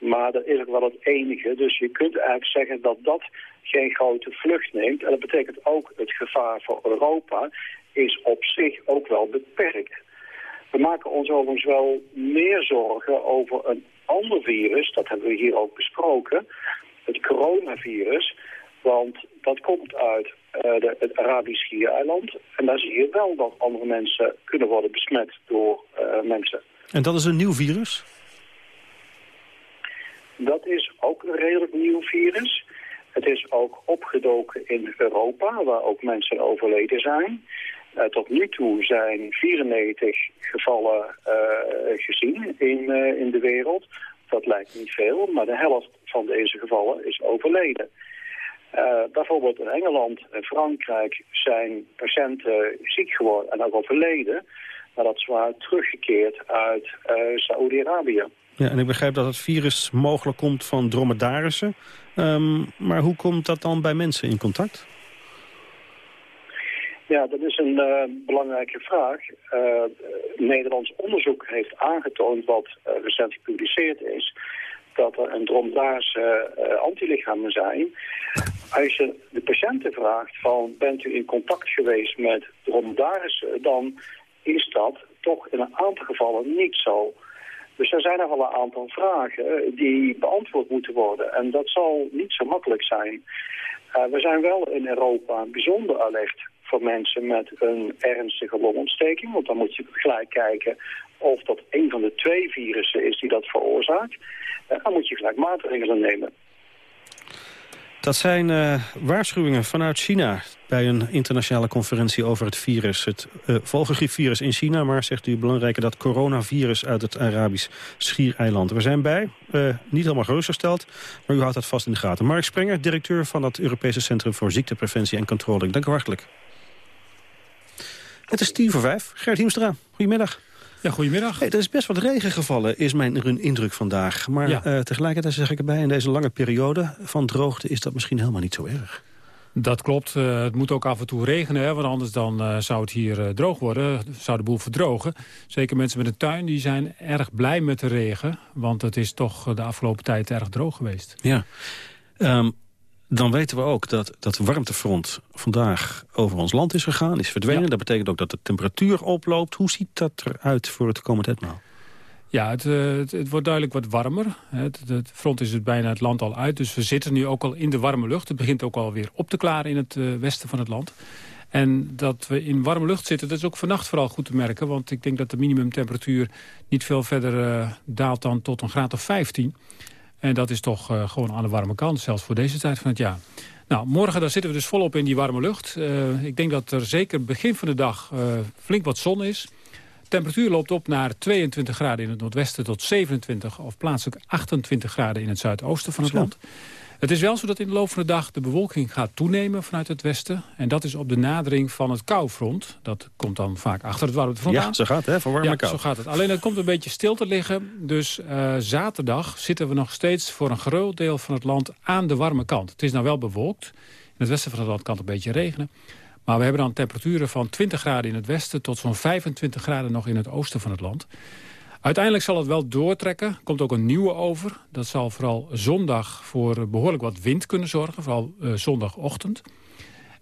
Maar dat is ook wel het enige. Dus je kunt eigenlijk zeggen dat dat geen grote vlucht neemt. En dat betekent ook het gevaar voor Europa is op zich ook wel beperkt. We maken ons overigens wel meer zorgen over een ander virus. Dat hebben we hier ook besproken. Het coronavirus. Want dat komt uit de, het Arabisch Schiereiland. En daar zie je wel dat andere mensen kunnen worden besmet door uh, mensen. En dat is een nieuw virus? Dat is ook een redelijk nieuw virus. Het is ook opgedoken in Europa, waar ook mensen overleden zijn. Uh, tot nu toe zijn 94 gevallen uh, gezien in, uh, in de wereld. Dat lijkt niet veel, maar de helft van deze gevallen is overleden. bijvoorbeeld in Engeland en Frankrijk zijn patiënten ziek geworden en ook overleden. Maar dat is waar teruggekeerd uit Saoedi-Arabië. Ja, en ik begrijp dat het virus mogelijk komt van dromedarissen. Um, maar hoe komt dat dan bij mensen in contact? Ja, dat is een uh, belangrijke vraag. Uh, Nederlands onderzoek heeft aangetoond, wat uh, recent gepubliceerd is, dat er een dromedaarse antilichamen zijn. Als je de patiënten vraagt van, bent u in contact geweest met dromedarissen, dan is dat toch in een aantal gevallen niet zo. Dus er zijn nog wel een aantal vragen die beantwoord moeten worden. En dat zal niet zo makkelijk zijn. we zijn wel in Europa bijzonder alert voor mensen met een ernstige longontsteking. Want dan moet je gelijk kijken of dat een van de twee virussen is die dat veroorzaakt. Uh, dan moet je gelijk maatregelen nemen. Dat zijn uh, waarschuwingen vanuit China bij een internationale conferentie over het virus. Het uh, vogelgriepvirus in China, maar zegt u belangrijker dat coronavirus uit het Arabisch Schiereiland. We zijn bij, uh, niet helemaal gerustgesteld, maar u houdt dat vast in de gaten. Mark Sprenger, directeur van het Europese Centrum voor Ziektepreventie en Controle. Dank u hartelijk. Het is tien voor vijf. Gert Hiemstra, goedemiddag. Ja, goedemiddag. Hey, er is best wat regen gevallen, is mijn indruk vandaag. Maar ja. uh, tegelijkertijd zeg ik erbij, in deze lange periode van droogte... is dat misschien helemaal niet zo erg. Dat klopt. Uh, het moet ook af en toe regenen, hè, want anders dan, uh, zou het hier droog worden. Zou de boel verdrogen. Zeker mensen met een tuin die zijn erg blij met de regen. Want het is toch de afgelopen tijd erg droog geweest. Ja. Um, dan weten we ook dat dat warmtefront vandaag over ons land is gegaan, is verdwenen. Ja. Dat betekent ook dat de temperatuur oploopt. Hoe ziet dat eruit voor het komend etmaal? Ja, het, uh, het, het, wordt duidelijk wat warmer. Het, het, front is het bijna het land al uit. Dus we zitten nu ook al in de warme lucht. Het begint ook alweer op te klaren in het uh, westen van het land. En dat we in warme lucht zitten, dat is ook vannacht vooral goed te merken. Want ik denk dat de minimumtemperatuur niet veel verder uh, daalt dan tot een graad of 15. En dat is toch uh, gewoon aan de warme kant, zelfs voor deze tijd van het jaar. Nou, morgen daar zitten we dus volop in die warme lucht. Uh, ik denk dat er zeker begin van de dag uh, flink wat zon is. temperatuur loopt op naar 22 graden in het noordwesten tot 27... of plaatselijk 28 graden in het zuidoosten van het land. Het is wel zo dat in de loop van de dag de bewolking gaat toenemen vanuit het westen. En dat is op de nadering van het koufront. Dat komt dan vaak achter het warme front ja, zo gaat het, hè, van warme ja, kou. zo gaat het. Alleen het komt een beetje stil te liggen. Dus uh, zaterdag zitten we nog steeds voor een groot deel van het land aan de warme kant. Het is nou wel bewolkt. In het westen van het land kan het een beetje regenen. Maar we hebben dan temperaturen van 20 graden in het westen... tot zo'n 25 graden nog in het oosten van het land. Uiteindelijk zal het wel doortrekken. komt ook een nieuwe over. Dat zal vooral zondag voor behoorlijk wat wind kunnen zorgen. Vooral uh, zondagochtend.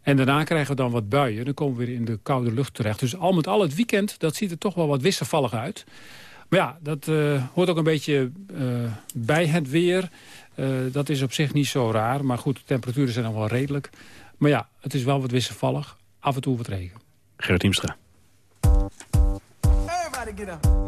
En daarna krijgen we dan wat buien. Dan komen we weer in de koude lucht terecht. Dus al met al het weekend, dat ziet er toch wel wat wisselvallig uit. Maar ja, dat uh, hoort ook een beetje uh, bij het weer. dat is op zich niet zo raar. Maar goed, de temperaturen zijn nog wel redelijk. Maar ja, het is wel wat wisselvallig. Af en toe wat regen. Gerrit Hiemstra. Everybody get up.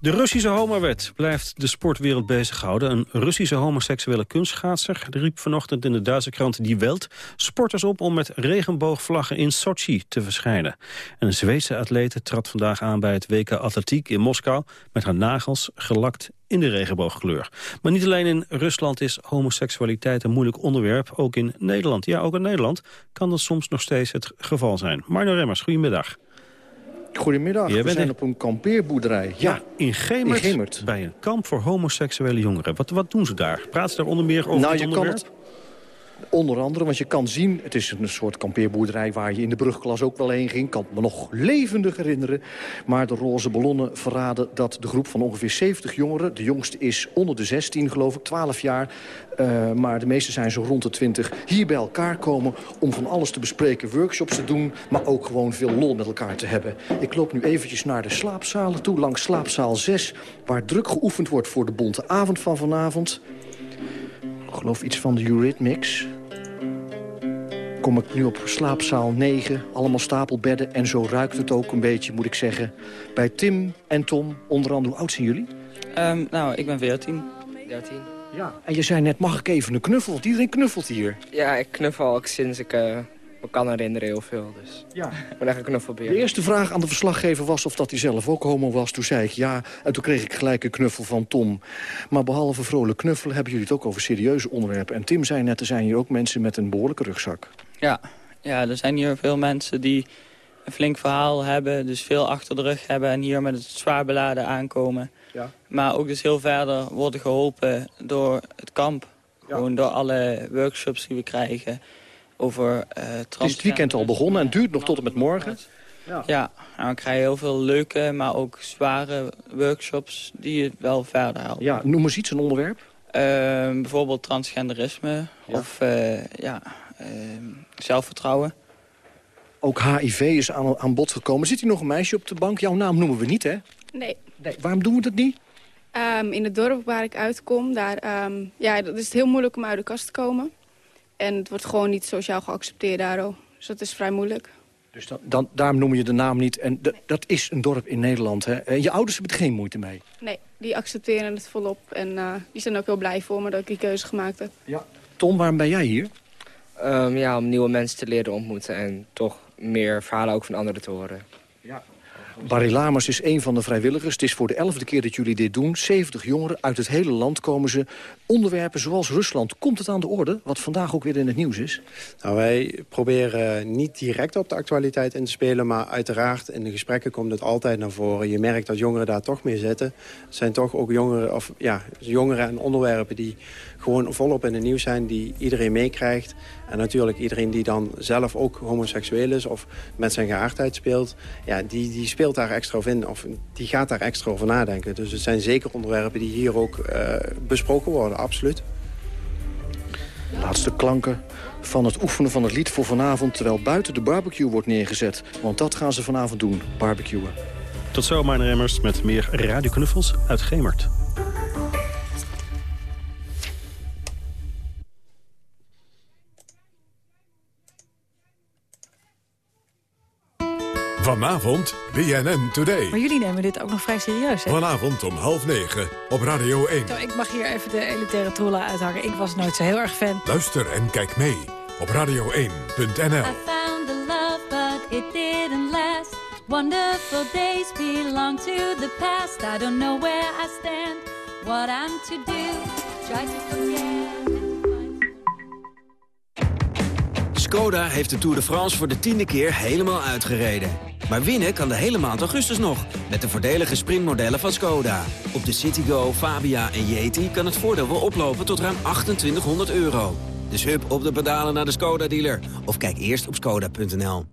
De Russische homowet blijft de sportwereld bezighouden. Een Russische homoseksuele kunstschaatser riep vanochtend in de Duitse krant Die Welt sporters op om met regenboogvlaggen in Sochi te verschijnen. En een Zweedse atlete trad vandaag aan bij het WK Atletiek in Moskou met haar nagels gelakt in de regenboogkleur. Maar niet alleen in Rusland is homoseksualiteit een moeilijk onderwerp, ook in Nederland. Ja, ook in Nederland kan dat soms nog steeds het geval zijn. Marno Remmers, goedemiddag. Goedemiddag, Jij we zijn in- op een kampeerboerderij. Ja, In Gemert, In Gemert. bij een kamp voor homoseksuele jongeren. Wat, wat doen ze daar? Praten ze daar onder meer over nou, het onderwerp? Onder andere, want je kan zien... het is een soort kampeerboerderij waar je in de brugklas ook wel heen ging. kan me nog levendig herinneren. Maar de roze ballonnen verraden dat de groep van ongeveer 70 jongeren... de jongste is onder de 16, geloof ik, 12 jaar... eh, maar de meeste zijn zo rond de 20, hier bij elkaar komen... om van alles te bespreken, workshops te doen... maar ook gewoon veel lol met elkaar te hebben. Ik loop nu eventjes naar de slaapzalen toe, langs slaapzaal 6... waar druk geoefend wordt voor de bonte avond van vanavond... Ik geloof iets van de Eurythmics. Kom ik nu op slaapzaal 9, allemaal stapelbedden... en zo ruikt het ook een beetje, moet ik zeggen. Bij Tim en Tom, onder andere, hoe oud zijn jullie? Ehm, nou, ik ben 14. 13. Ja. En je zei net, mag ik even een knuffel? Want iedereen knuffelt hier. Ja, ik knuffel ook sinds ik eh, me kan herinneren heel veel. Dus Ja. ik ben echt een knuffelbeer. De eerste vraag aan de verslaggever was of dat hij zelf ook homo was. Toen zei ik ja, en toen kreeg ik gelijk een knuffel van Tom. Maar behalve vrolijk knuffelen hebben jullie het ook over serieuze onderwerpen. En Tim zei net, er zijn hier ook mensen met een behoorlijke rugzak. Ja. ja, er zijn hier veel mensen die een flink verhaal hebben. Dus veel achter de rug hebben en hier met het zwaar beladen aankomen. Ja. Maar ook dus heel verder worden geholpen door het kamp. Gewoon door alle workshops die we krijgen over eh Het is het weekend al begonnen en duurt nog tot en met morgen. Ja, ja en we krijgen heel veel leuke, maar ook zware workshops die het wel verder helpen. Ja, noem eens iets, een onderwerp. Ehm, bijvoorbeeld transgenderisme of eh, ja, ehm, zelfvertrouwen. Ook HIV is aan, aan bod gekomen. Zit hier nog een meisje op de bank? Jouw naam noemen we niet, hè? Nee. Nee. Waarom doen we dat niet? Ehm, in het dorp waar ik uitkom, daar, ehm, ja, dat is het heel moeilijk om uit de kast te komen. En het wordt gewoon niet sociaal geaccepteerd daardoor. Dus dat is vrij moeilijk. Dus dan, dan, daarom noem je de naam niet. En dat is een dorp in Nederland, hè? En je ouders hebben er geen moeite mee. Nee, die accepteren het volop. En eh, die zijn ook heel blij voor me dat ik die keuze gemaakt heb. Tom, waarom ben jij hier? Ehm, ja, om nieuwe mensen te leren ontmoeten en toch meer verhalen ook van anderen te horen. Barry Lamers is een van de vrijwilligers. Het is voor de elfde keer dat jullie dit doen. 70 jongeren uit het hele land komen ze. Onderwerpen zoals Rusland. Komt het aan de orde? Wat vandaag ook weer in het nieuws is. Nou, wij proberen niet direct op de actualiteit in te spelen... maar uiteraard in de gesprekken komt het altijd naar voren. Je merkt dat jongeren daar toch mee zitten. Het zijn toch ook jongeren, of, ja, jongeren en onderwerpen die gewoon volop in het nieuws zijn... die iedereen meekrijgt. En natuurlijk iedereen die dan zelf ook homoseksueel is... of met zijn geaardheid speelt, ja, die, die speelt daar extra over in. Of die gaat daar extra over nadenken. Dus het zijn zeker onderwerpen die hier ook eh, besproken worden, absoluut. Laatste klanken van het oefenen van het lied voor vanavond... terwijl buiten de barbecue wordt neergezet. Want dat gaan ze vanavond doen, barbecuen. Tot zo, Marne Remmers, met meer radioknuffels uit Gemert. Vanavond BNN Today. Maar jullie nemen dit ook nog vrij serieus, hè? Vanavond om half negen op Radio 1. Zo, ik mag hier even de elitaire trolla uithangen. Ik was nooit zo heel erg fan. Luister en kijk mee op radio1.nl. found a love, but it didn't last. Wonderful days belong to the past. I don't know where I stand, what I'm to do. Try to forget. Skoda heeft de Tour de France voor de tiende keer helemaal uitgereden. Maar winnen kan de hele maand augustus nog, met de voordelige sprintmodellen van Skoda. Op de Citigo, Fabia en Yeti kan het voordeel wel oplopen tot ruim 2800 euro. Dus hup op de pedalen naar de Skoda-dealer. Of kijk eerst op skoda.nl.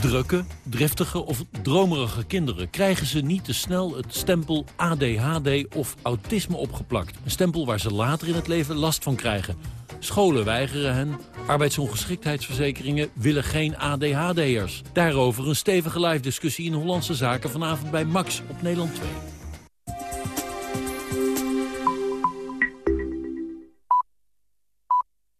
Drukke, driftige of dromerige kinderen krijgen ze niet te snel het stempel ADHD of autisme opgeplakt. Een stempel waar ze later in het leven last van krijgen. Scholen weigeren hen. Arbeidsongeschiktheidsverzekeringen willen geen ADHD'ers. Daarover een stevige live discussie in Hollandse Zaken vanavond bij Max op Nederland 2.